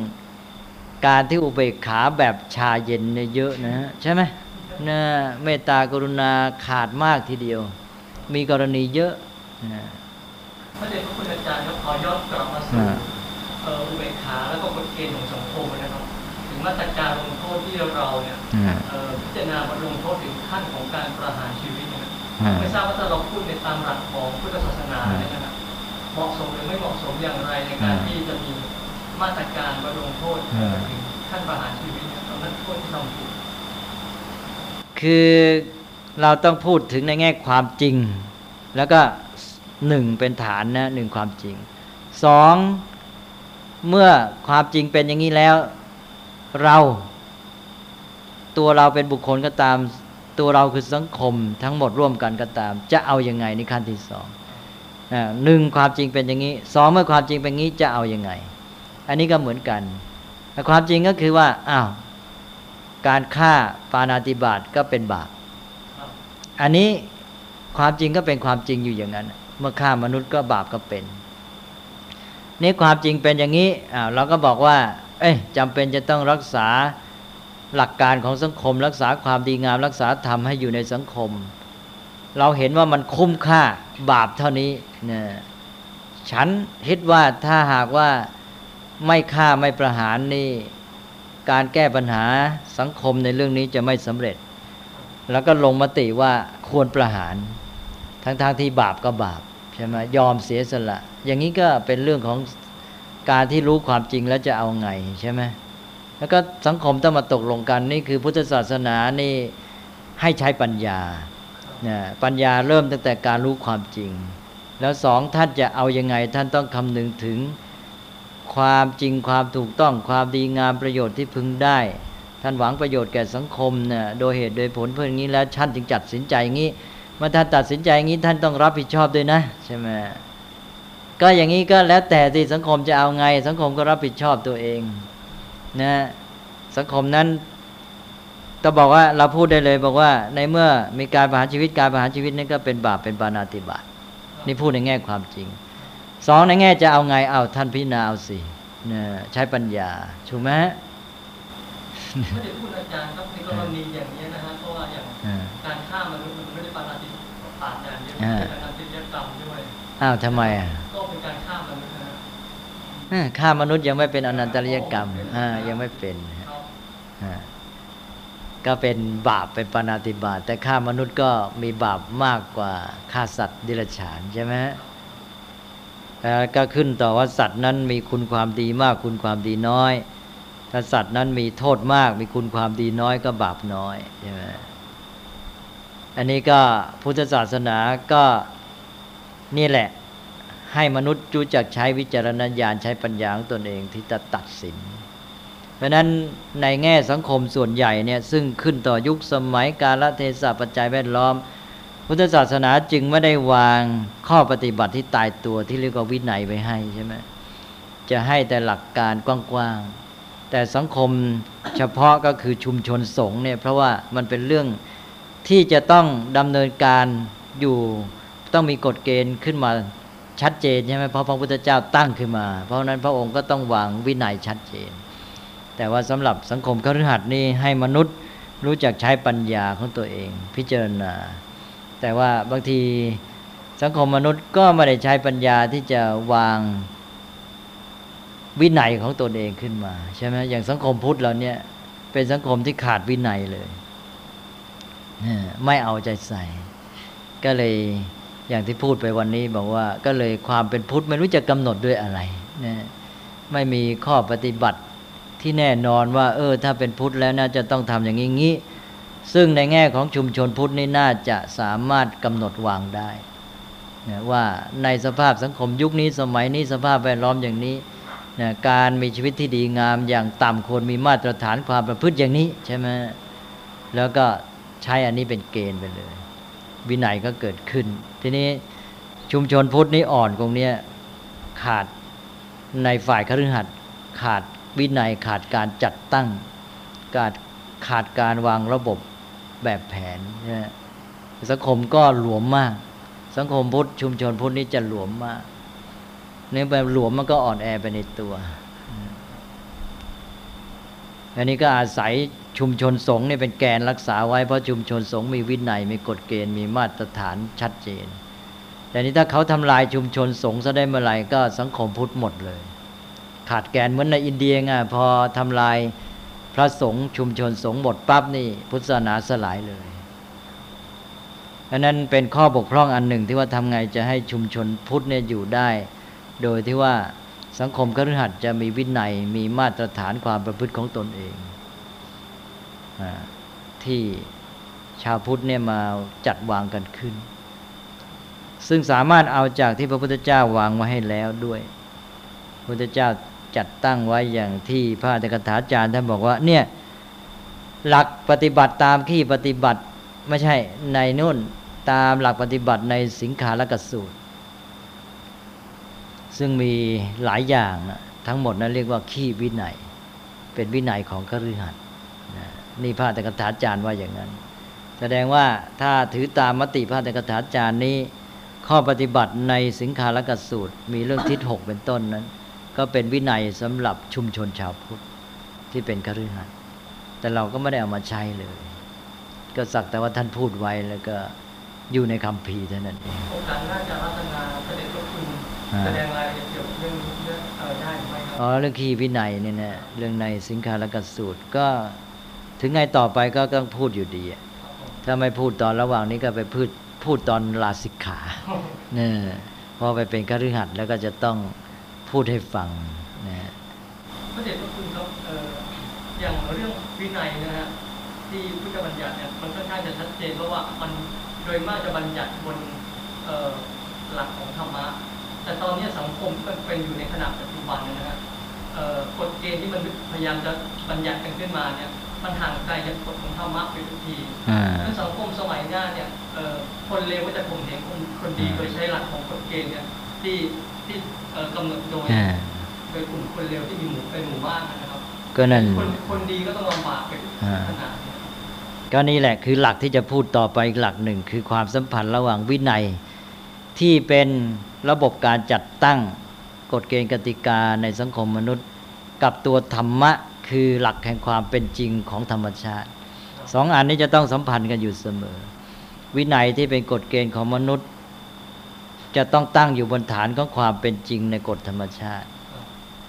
Speaker 2: การที่อุเบกขาแบบชาเย็นเนี่ยเยอะนะใช่ไหมนะเมตตากรุณาขาดมากทีเดียว มีกรณีเยอะนะ
Speaker 4: พระเดชพระคุณอาจารย์ครับขอย้อนกลับมาสู่อุเบกขาแล้วก็กฎเกณฑ์ของสังคมนะครับ ถึงมาตรการลงโทษที่เราเนี่ยพิจารณามาลงโทษถึงขั้นของการประหารชีวิตนะครับไม่ทราบว่าถ้าเราพูดในตามหลักของพุทธศาสนาเนี่ยนะครับ เหมาะสมหรือไม่เหมาะสมอย่างไรในการที่จะมีมาตรการมาลงโทษถึงขั้นประหารชีวิตเนี่ยตอนนั้นโทษที่ทำถูก
Speaker 2: คือเราต้องพูดถึงในแง่ความจริง แล้วก็หนึ่งเป็นฐานนะหนึ่งความจริงสองเมื่อความจริงเป็นอย่างนี้แล้ว เรา ตัวเราเป็นบุคคลก็ตาม ตัวเราคือสังคม ทั้งหมดร่วมกันก็ตาม จะเอาอยัางไงในขั้นที่สอง หนึ่งความจริงเป็นอย่างนี้สองเมื่อความจริงเป็นงี้จะเอาอยัางไง อันนี้ก็เหมือนกันความจริงก็คือว่าอ้าวการฆ่าปานาติบาตก็เป็นบาปอันนี้ความจริงก็เป็นความจริงอยู่อย่างนั้น เมื่อฆ่ามนุษย์ก็บาปก็เป็นนี่ความจริงเป็นอย่างนี้เราก็บอกว่า เอ้ยจำเป็นจะต้องรักษาหลักการของสังคม รักษาความดีงามรักษาธรรมให้อยู่ในสังคม เราเห็นว่ามันคุ้มค่าบาปเท่านี้เนี่ยฉันคิดว่าถ้าหากว่าไม่ฆ่าไม่ประหารนี่การแก้ปัญหาสังคมในเรื่องนี้จะไม่สำเร็จ แล้วก็ลงมติว่าควรประหาร ทั้งๆทที่บาปก็บาปใช่ไหมยอมเสียสละ อย่างนี้ก็เป็นเรื่องของการที่รู้ความจริงแล้วจะเอาไงใช่ไหมแล้วก็สังคมต้องมาตกลงกันนี่คือพุทธศาสนานี่ให้ใช้ปัญญา นี่ยปัญญาเริ่มตั้งแต่การรู้ความจริง แล้วสองท่านจะเอาอยัางไง ท่านต้องคำนึงถึงความจริงความถูกต้องความดีงามประโยชน์ที่พึงได้ ท่านหวังประโยชน์แก่สังคมนี่ยโดยเหตุโดยผลเพื่อนี้แล้วท่านจึงจัดสินใจงี้เมื่อท่านตัดสินใจงี้ท่านต้องรับผิดชอบด้วยนะใช่ไหมก็อย่างนี้ก็แล้วแต่ที่สังคมจะเอาไง สังคมก็รับผิดชอบตัวเองนะสังคมนั้น ต้องบอกว่าเราพูดได้เลยบอกว่า ในเมื่อมีการประหารชีวิตการประหารชีวิตนี่ก็เป็นบาปเป็นปานาติบาตนี่พูดในแง่ความจริงสองในแง่จะเอาไงเอาท่านพิจารณาเอาสิเนี่ยใช้ปัญญาถูกไหม
Speaker 4: ไม่ได้พูดอาจารย์ครับในกรณีอย่างนี้นะฮะเพราะว่าอย่างการฆ่ามนุษย์มันไม่ได้ปาราติปาดอย่างเดียวเป็นการติดยกรรมด้วย
Speaker 2: อ้าวทำไมอะ
Speaker 4: ก็เป็นการฆ่ามนุษย์
Speaker 2: นะฆ่ามนุษย์ยังไม่เป็นอนันตริยกรรมอ่ายังไม่เป็น ก็เป็นบาปเป็นปานาติบาตแต่ฆ่ามนุษย์ก็มีบาปมากกว่าฆ่าสัตว์ดิรัจฉานใช่ไหมก็ขึ้นต่อว่าสัตว์นั้นมีคุณความดีมากคุณความดีน้อย ถ้าสัตว์นั้นมีโทษมาก มีคุณความดีน้อยก็บาปน้อยใช่ไหมอันนี้ก็พุทธศาสนาก็นี่แหละให้มนุษย์รู้จักใช้วิจารณญาณใช้ปัญญาของตนเองที่จะตัดสิน เพราะนั้นในแง่สังคมส่วนใหญ่เนี่ยซึ่งขึ้นต่อยุคสมัยกาลเทศะปัจจัยแวดล้อม พุทธศาสนาจึงไม่ได้วางข้อปฏิบัติที่ตายตัวที่เรียกว่าวินัยไว้ให้ใช่ไหมจะให้แต่หลักการกว้างๆแต่สังคมเฉพาะก็คือชุมชนสงฆ์เนี่ยเพราะว่ามันเป็นเรื่องที่จะต้องดำเนินการอยู่ต้องมีกฎเกณฑ์ขึ้นมาชัดเจนใช่ไหมเพราะพระพุทธเจ้าตั้งขึ้นมา เพราะนั้นพระองค์ก็ต้องวางวินัยชัดเจน แต่ว่าสำหรับสังคมคฤหัสถ์นี่ให้มนุษย์รู้จักใช้ปัญญาของตัวเอง พิจารณา แต่ว่าบางทีสังคมมนุษย์ก็ไม่ได้ใช้ปัญญาที่จะวางวินัยของตนเองขึ้นมาใช่ไหมอย่างสังคมพุทธเราเนี่ยเป็นสังคมที่ขาดวินัยเลยไม่เอาใจใส่ ก็เลยอย่างที่พูดไปวันนี้บอกว่า ก็เลยความเป็นพุทธไม่รู้จะกำหนดด้วยอะไรนะไม่มีข้อปฏิบัติ ที่แน่นอนว่า เออ ถ้าเป็นพุทธแล้วน่าจะต้องทำอย่างนี้งี้ ซึ่งในแง่ของชุมชนพุทธนี่น่าจะสามารถกำหนดวางได้นะว่าในสภาพสังคมยุคนี้สมัยนี้สภาพแวดล้อมอย่างนี้นะการมีชีวิตที่ดีงามอย่างต่ำควรมีมาตรฐานความประพฤติอย่างนี้ใช่ไหมแล้วก็ใช้อันนี้เป็นเกณฑ์ไปเลย วินัยก็เกิดขึ้น ทีนี้ชุมชนพุทธนี้อ่อนตรงเนี้ยขาดในฝ่ายคฤหัสถ์ขาด วินัยขาดการจัดตั้งขาดขาดการวางระบบแบบแผนนะสังคมก็หลวมมาก สังคมพุทธชุมชนพุทธนี้จะหลวมมากเนี่ยแบบหลวมมันก็อ่อนแอไปในตัวอันนี้ก็อาศัยชุมชนสงฆ์เนี่ยเป็นแกนรักษาไว้เพราะชุมชนสงฆ์มีวินัยมีกฎเกณฑ์มีมาตรฐานชัดเจน แต่นี้ถ้าเขาทำลายชุมชนสงฆ์ซะได้เมื่อไหร่ก็สังคมพุทธหมดเลย ขาดแกนเหมือนในอินเดียไงพอทำลายพระสงฆ์ชุมชนสงฆ์หมดปั๊บนี่พุทธศาสนาสลายเลยอันนั้นเป็นข้อบกพร่องอันหนึ่งที่ว่าทำไงจะให้ชุมชนพุทธเนี่ยอยู่ได้ โดยที่ว่าสังคมคฤหัสถ์จะมีวินัยมีมาตรฐานความประพฤติของตนเองที่ชาวพุทธเนี่ยมาจัดวางกันขึ้น ซึ่งสามารถเอาจากที่พระพุทธเจ้าวางไว้ให้แล้วด้วย พุทธเจ้า จัดตั้งไว้อย่างที่พระอัตถกถาจารย์ท่านบอกว่า เนี่ย หลักปฏิบัติตามที่ปฏิบัติไม่ใช่ในนู่นตามหลักปฏิบัติในสิงขารกสูตร ซึ่งมีหลายอย่างนะทั้งหมดนั้นเรียกว่าขี้วินัย เป็นวินัยของคฤหัสถ์นี่พระตกถาจารย์ว่าอย่างนั้น แสดงว่าถ้าถือตามมติพระตกถาจารย์นี้ ข้อปฏิบัติในสิงคารกสูตร มีเรื่องทิศหกเป็นต้นนั้น ก็เป็นวินัยสำหรับชุมชนชาวพุทธที่เป็นคฤหัสถ์แต่เราก็ไม่ได้เอามาใช้เลย ก็สักแต่ว่าท่านพูดไว้แล้วก็อยู่ในคำพีเท่านั้นเอง
Speaker 4: โอกาสน่าจะรัตนาเสด็จพระคุณแสดงรายละเอียดเกี่ยวกับเรื่องนี้ได้ไหมครับอ๋อ
Speaker 2: เรื่องขีวินัยเนี่ยนะเรื่องในสิงคารกสูตรก็ถึงไงต่อไปก็ต้องพูดอยู่ดีถ้าไม่พูดตอนระหว่างนี้ก็ไปพูดพูดตอนลาสิกขาเนี่ยพอไปเป็นกฤหัสแล้วก็จะต้อง พูดให้ฟังนะ
Speaker 4: พระเดชพระคุณครับอย่างเรื่องวินัยนะฮะที่พุทธบัญญัติเนี่ยมันค่อนข้างจะชัดเจนเพราะว่ามันโดยมากจะบัญญัติบนหลักของธรรมะแต่ตอนนี้สังคมมันเป็นอยู่ในขณะปัจจุบันนะฮะกฎเกณฑ์ที่มันพยายามจะบัญญัติกันขึ้นมาเนี่ยมันห่างไกลจากกฎของธรรมะไปทุกทีในสังคมสมัยหน้าเนี่ยคนเลวก็จะข่มเหงคนคนดีโดยใช้หลักของกฎเกณฑ์เนี่ยที่ที่ กำหนดโดยโดยกลุ่มคนเลวที่มีหมู่เป็นหมู่มากนะครับ
Speaker 2: ก็นั่น
Speaker 4: คนคนดีก็ต้องลำบากไปขนาด
Speaker 2: ก็นี่แหละคือหลักที่จะพูดต่อไปอีกหลักหนึ่ง คือความสัมพันธ์ระหว่างวินัย ที่เป็นระบบการจัดตั้งกฎเกณฑ์กติกาในสังคมมนุษย์ กับตัวธรรมะคือหลักแห่งความเป็นจริงของธรรมชาติสองอันนี้จะต้องสัมพันธ์กันอยู่เสมอ วินัยที่เป็นกฎเกณฑ์ของมนุษย์ จะต้องตั้งอยู่บนฐานของความเป็นจริงในกฎธรรมชาติ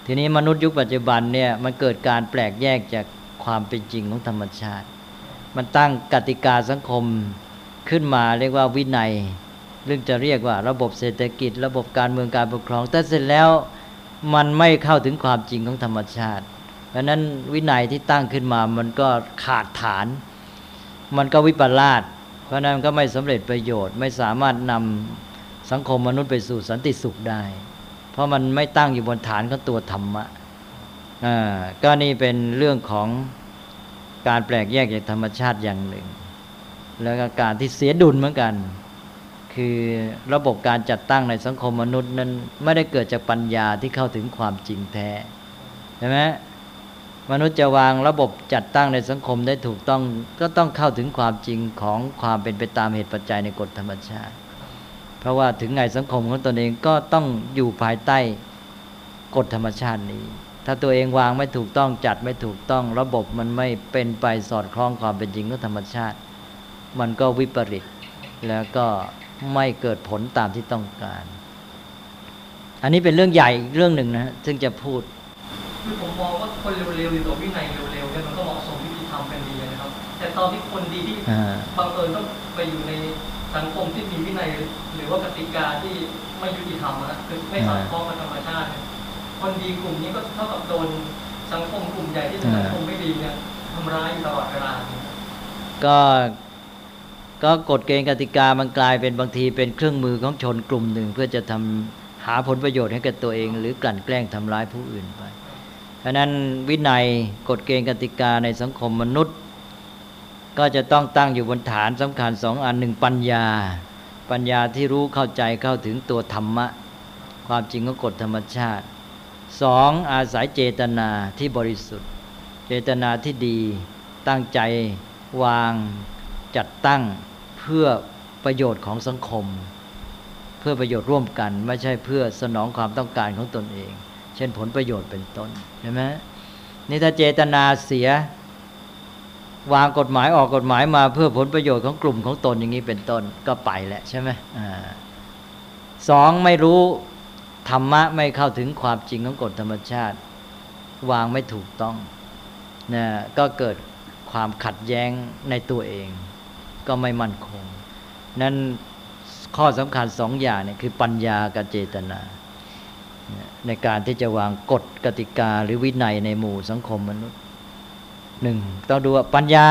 Speaker 2: ทีนี้มนุษย์ยุคปัจจุบันเนี่ยมันเกิดการแปลกแยกจากความเป็นจริงของธรรมชาติ มันตั้งกติกาสังคมขึ้นมาเรียกว่าวินัยเรื่องจะเรียกว่าระบบเศรษฐกิจ ระบบการเมืองการปกครอง แต่เสร็จแล้วมันไม่เข้าถึงความจริงของธรรมชาติ เพราะนั้นวินัยที่ตั้งขึ้นมามันก็ขาดฐาน มันก็วิปลาสเพราะนั้นก็ไม่สำเร็จประโยชน์ ไม่สามารถนำ สังคมมนุษย์ไปสู่สันติสุขได้ เพราะมันไม่ตั้งอยู่บนฐานของตัวธรรมะก็นี่เป็นเรื่องของการแปลกแยกจากธรรมชาติอย่างหนึ่ง แล้วก็การที่เสียดุลเหมือนกัน คือระบบการจัดตั้งในสังคมมนุษย์นั้นไม่ได้เกิดจากปัญญาที่เข้าถึงความจริงแท้ใช่ไหมมนุษย์จะวางระบบจัดตั้งในสังคมได้ถูกต้องก็ต้องเข้าถึงความจริงของความเป็นไปตามเหตุปัจจัยในกฎธรรมชาติ เพราะว่าถึงไงสังคมของตนเองก็ต้องอยู่ภายใต้กฎธรรมชาตินี้ ถ้าตัวเองวางไม่ถูกต้องจัดไม่ถูกต้อง ระบบมันไม่เป็นไปสอดคล้องความเป็นจริงของธรรมชาติ มันก็วิปริตแล้วก็ไม่เกิดผลตามที่ต้องการ อันนี้เป็นเรื่องใหญ่เรื่องหนึ่งนะซึ่งจะพูด
Speaker 4: คือผมมองว่าคนเร็วๆหรือตัววินัยเร็วๆเนี่ยมันก็เหมาะสมที่จะทำกันดีนะครับ แต่ตอนที่คนดีที่บังเอิญต้องไปอยู่ใน สังคมที่มีวินัยหรือว่ากติกาที่ไม่ยุติธรรมนะคือไม่สอดคล้องกับธรรมชาติคนดีกลุ่มนี้ก็เท่ากับโดนสังคมกลุ่มใหญ่ที่เป็นสังคมไม่ดีเนี่ยทำร้ายอยู่ตลอดเวลา
Speaker 2: ก็ก็กฎเกณฑ์กติกามันกลายเป็นบางทีเป็นเครื่องมือของชนกลุ่มหนึ่ง เพื่อจะทำหาผลประโยชน์ให้กับตัวเอง หรือกลั่นแกล้งทำร้ายผู้อื่นไป เพราะนั้นวินัยกฎเกณฑ์กติกาในสังคมมนุษย์ ก็จะต้องตั้งอยู่บนฐานสำคัญสองอันหนึ่งปัญญา ปัญญาที่รู้เข้าใจเข้าถึงตัวธรรมะ ความจริงของกฎธรรมชาติสองอาศัยเจตนาที่บริสุทธิ์ เจตนาที่ดีตั้งใจวางจัดตั้งเพื่อประโยชน์ของสังคม เพื่อประโยชน์ร่วมกัน ไม่ใช่เพื่อสนองความต้องการของตนเอง เช่นผลประโยชน์เป็นต้นใช่ไหมนี่ถ้าเจตนาเสีย วางกฎหมายออกกฎหมายมาเพื่อผลประโยชน์ของกลุ่มของตนอย่างนี้เป็นต้นก็ไปแหละใช่ไหมสองไม่รู้ธรรมะไม่เข้าถึงความจริงของกฎธรรมชาติ วางไม่ถูกต้องนะก็เกิดความขัดแย้งในตัวเอง ก็ไม่มั่นคง นั้นข้อสำคัญสองอย่างเนี่ยคือปัญญากับเจตนา ในการที่จะวางกฎกติกาหรือวินัยในหมู่สังคมมนุษย์ หนึ่งต้องดูว่าปัญญา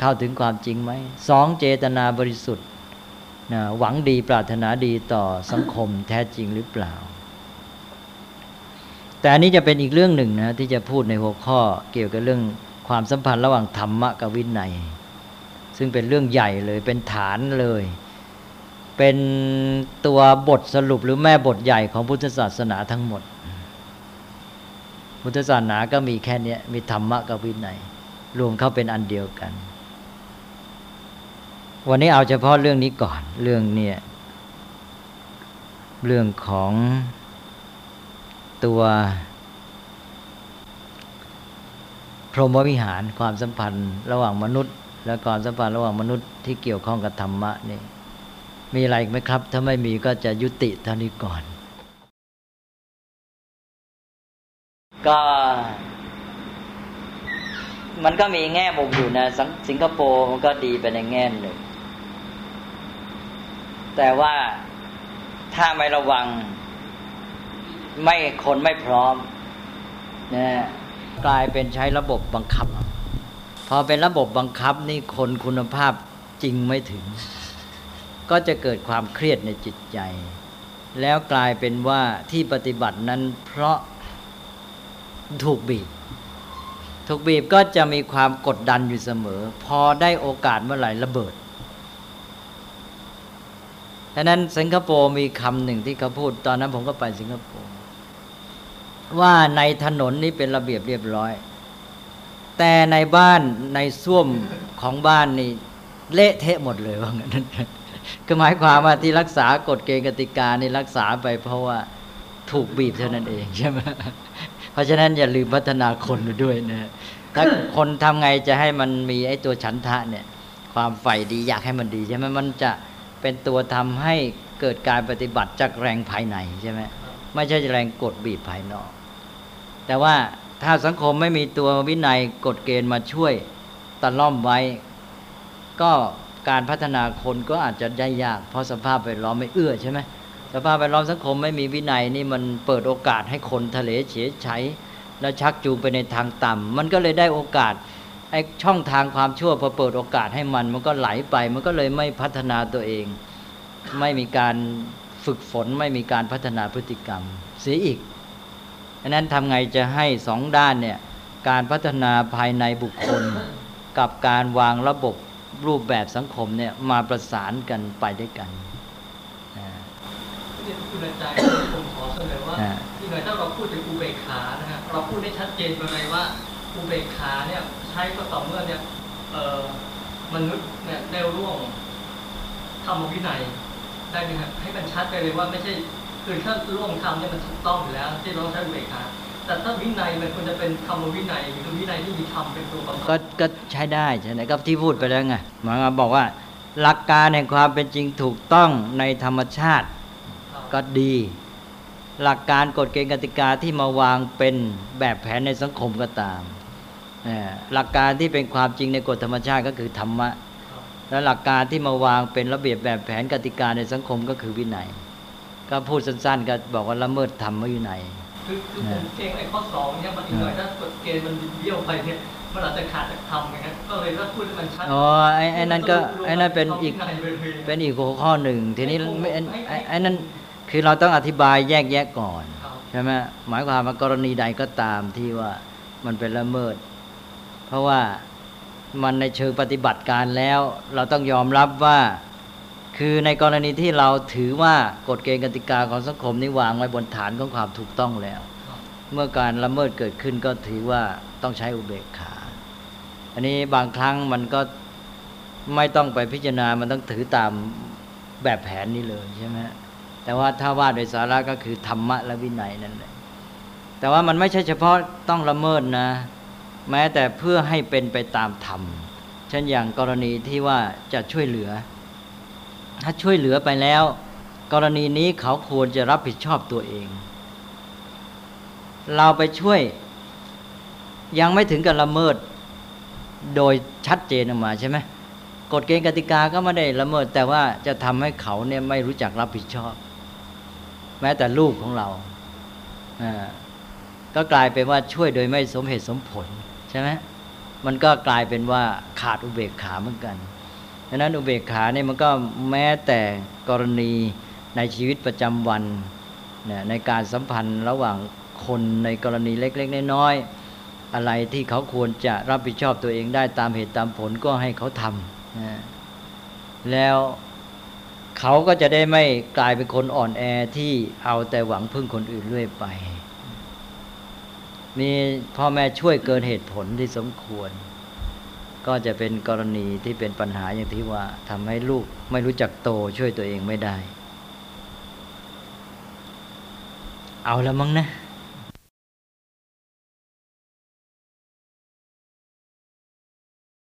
Speaker 2: เข้าถึงความจริงไหมสองเจตนาบริสุทธิ์นะหวังดีปรารถนาดีต่อสังคมแท้จริงหรือเปล่า แต่อันนี้จะเป็นอีกเรื่องหนึ่งนะที่จะพูดในหัวข้อเกี่ยวกับเรื่องความสัมพันธ์ระหว่างธรรมะกับวินัย ซึ่งเป็นเรื่องใหญ่เลยเป็นฐานเลย เป็นตัวบทสรุปหรือแม่บทใหญ่ของพุทธศาสนาทั้งหมด พุทธศาสนาก็มีแค่นี้มีธรรมะกับวินัย รวมเข้าเป็นอันเดียวกัน วันนี้เอาเฉพาะเรื่องนี้ก่อน เรื่องเนี่ยเรื่องของตัวพรหมวิหารความสัมพันธ์ระหว่างมนุษย์ และความสัมพันธ์ระหว่างมนุษย์ที่เกี่ยวข้องกับธรรมะนี่มีอะไรไหมครับ ถ้าไม่มีก็จะยุติเท่านี้ก่อน ก็ มันก็มีแง่มุมอยู่นะสิงคโปร์มันก็ดีไปในแง่หนึ่ง แต่ว่าถ้าไม่ระวัง ไม่คนไม่พร้อมนะกลายเป็นใช้ระบบบังคับ พอเป็นระบบบังคับนี่คนคุณภาพจริงไม่ถึง ก็จะเกิดความเครียดในจิตใจ แล้วกลายเป็นว่าที่ปฏิบัตินั้นเพราะถูกบีบ ถูกบีบก็จะมีความกดดันอยู่เสมอ พอได้โอกาสเมื่อไหร่ระเบิดดังนั้นสิงคโปร์มีคำหนึ่งที่เขาพูดตอนนั้นผมก็ไปสิงคโปร์ว่าในถนนนี้เป็นระเบียบเรียบร้อย แต่ในบ้านในส้วมของบ้านนี่เละเทะหมดเลยว่างั้นคือหมายความว่าที่รักษากฎเกณฑ์กติกานี่รักษาไปเพราะว่าถูกบีบเท่านั้นเองใช่ไหม เพราะฉะนั้นอย่าลืมพัฒนาคนด้วยนะถ้าคนทำไงจะให้มันมีไอ้ตัวฉันทะเนี่ยความใฝ่ดีอยากให้มันดีใช่ไหมมันจะเป็นตัวทำให้เกิดการปฏิบัติจากแรงภายในใช่ไหมไม่ใช่แรงกดบีบภายนอก แต่ว่าถ้าสังคมไม่มีตัววินัยกฎเกณฑ์มาช่วยตะล่อมไว้ ก็การพัฒนาคนก็อาจจะได้ยาก เพราะสภาพแวดล้อมไม่เอื้อใช่ไหม สภาพแวดล้อมสังคมไม่มีวินัยนี่มันเปิดโอกาสให้คนทะเลเฉยใช้แล้วชักจูงไปในทางต่ำมันก็เลยได้โอกาสไอ้ช่องทางความชั่วพอเปิดโอกาสให้มัน มันก็ไหลไป มันก็เลยไม่พัฒนาตัวเอง ไม่มีการฝึกฝนไม่มีการพัฒนาพฤติกรรม เสียอีกดังนั้นทำไงจะให้สองด้านเนี่ยการพัฒนาภายในบุคคล กับการวางระบบรูปแบบสังคมเนี่ยมาประสานกันไปด้วยกัน
Speaker 4: ที่คุณอาจารย์ผมขอเสนอว่า
Speaker 2: อ่า
Speaker 4: ที่หน่อยถ้าเราพูดถึงอุเบกขานะฮะเราพูดได้ชัดเจนไปเลยว่าอุเบกขาเนี่ยใช้ก็ต่อเมื่อเนี่ยเอ่อมนุษย์เนี่ยได้ร่วงธรรมวินัยได้ไหมครับให้มันชัดไปเลยว่าไม่ใช่คือถ้าร่วงธรรมเนี่ยมันถูกต้องอยู่แล้ว ที่เราต้องใช้อุเบกขาแต่ถ้าวินัยมันควรจะเป็นธรรมวินัยหรือวินัยที่มีธรรมเป็นตัวประกอบ
Speaker 2: ก็ก็ใช้ได้ใช่ไหมก็ที่พูดไปแล้วไงหมายความบอกว่า หลักการแห่งความเป็นจริงถูกต้องในธรรมชาติ ก็ดี หลักการกฎเกณฑ์กติกาที่มาวางเป็นแบบแผนในสังคมก็ตามเอ่อหลักการที่เป็นความจริงในกฎธรรมชาติก็คือธรรมะ
Speaker 4: ครับ
Speaker 2: และหลักการที่มาวางเป็นระเบียบแบบแผนกติกาในสังคมก็คือวินัย ก็พูดสั้นๆ ก็บอกว่าละเมิดธรรมวินัย
Speaker 4: คือคือผมเกรงไอ้ข้อสองเนี่ยมันอีกหน่อยถ้ากฎเกณฑ์มันบิดเบี้ยวไปเนี่ยมันอาจจะขาดจากธรรมไงฮะก็เลยถ้าพูดให้มันชัด
Speaker 2: อ๋อไอ้ไอ้นั่นก็ไอ้นั่นเป็นอีก
Speaker 4: ธรรมวิยไปลย
Speaker 2: เป็นอีกหัวข้อหนึ่งทีนี้ไม่ไอ้ไอ้ไอ้นั่น คือเราต้องอธิบายแยกแยะก่อนใช่ไหมหมายความว่ากรณีใดก็ตามที่ว่ามันเป็นละเมิด เพราะว่ามันในเชิงปฏิบัติการแล้ว เราต้องยอมรับว่า คือในกรณีที่เราถือว่ากฎเกณฑ์กติกาของสังคมนี้วางไว้บนฐานของความถูกต้องแล้ว เมื่อการละเมิดเกิดขึ้นก็ถือว่าต้องใช้อุเบกขา อันนี้บางครั้งมันก็ไม่ต้องไปพิจารณา มันต้องถือตามแบบแผนนี้เลยใช่ไหม แต่ว่าถ้าว่าโดยสาระก็คือธรรมะและวินัยนั่นแหละแต่ว่ามันไม่ใช่เฉพาะต้องละเมิดนะ แม้แต่เพื่อให้เป็นไปตามธรรมเช่นอย่างกรณีที่ว่าจะช่วยเหลือ ถ้าช่วยเหลือไปแล้ว กรณีนี้เขาควรจะรับผิดชอบตัวเอง เราไปช่วยยังไม่ถึงกับละเมิด โดยชัดเจนออกมาใช่ไหมกฎเกณฑ์กติกาก็ไม่ได้ละเมิด แต่ว่าจะทำให้เขาเนี่ยไม่รู้จักรับผิดชอบ แม้แต่ลูกของเราก็กลายเป็นว่าช่วยโดยไม่สมเหตุสมผลใช่ไหมมันก็กลายเป็นว่าขาดอุเบกขาเหมือนกันดังนั้นอุเบกขาเนี่ยมันก็แม้แต่กรณีในชีวิตประจำวันในการสัมพันธ์ระหว่างคนในกรณีเล็กๆน้อยๆอะไรที่เขาควรจะรับผิดชอบตัวเองได้ตามเหตุตามผลก็ให้เขาทำแล้ว เขาก็จะได้ไม่กลายเป็นคนอ่อนแอที่เอาแต่หวังพึ่งคนอื่นเรื่อยไป มีพ่อแม่ช่วยเกินเหตุผลที่สมควร ก็จะเป็นกรณีที่เป็นปัญหาอย่างที่ว่าทำให้ลูกไม่รู้จักโตช่วยตัวเองไม่ได้ เอาแล้วมั้งนะ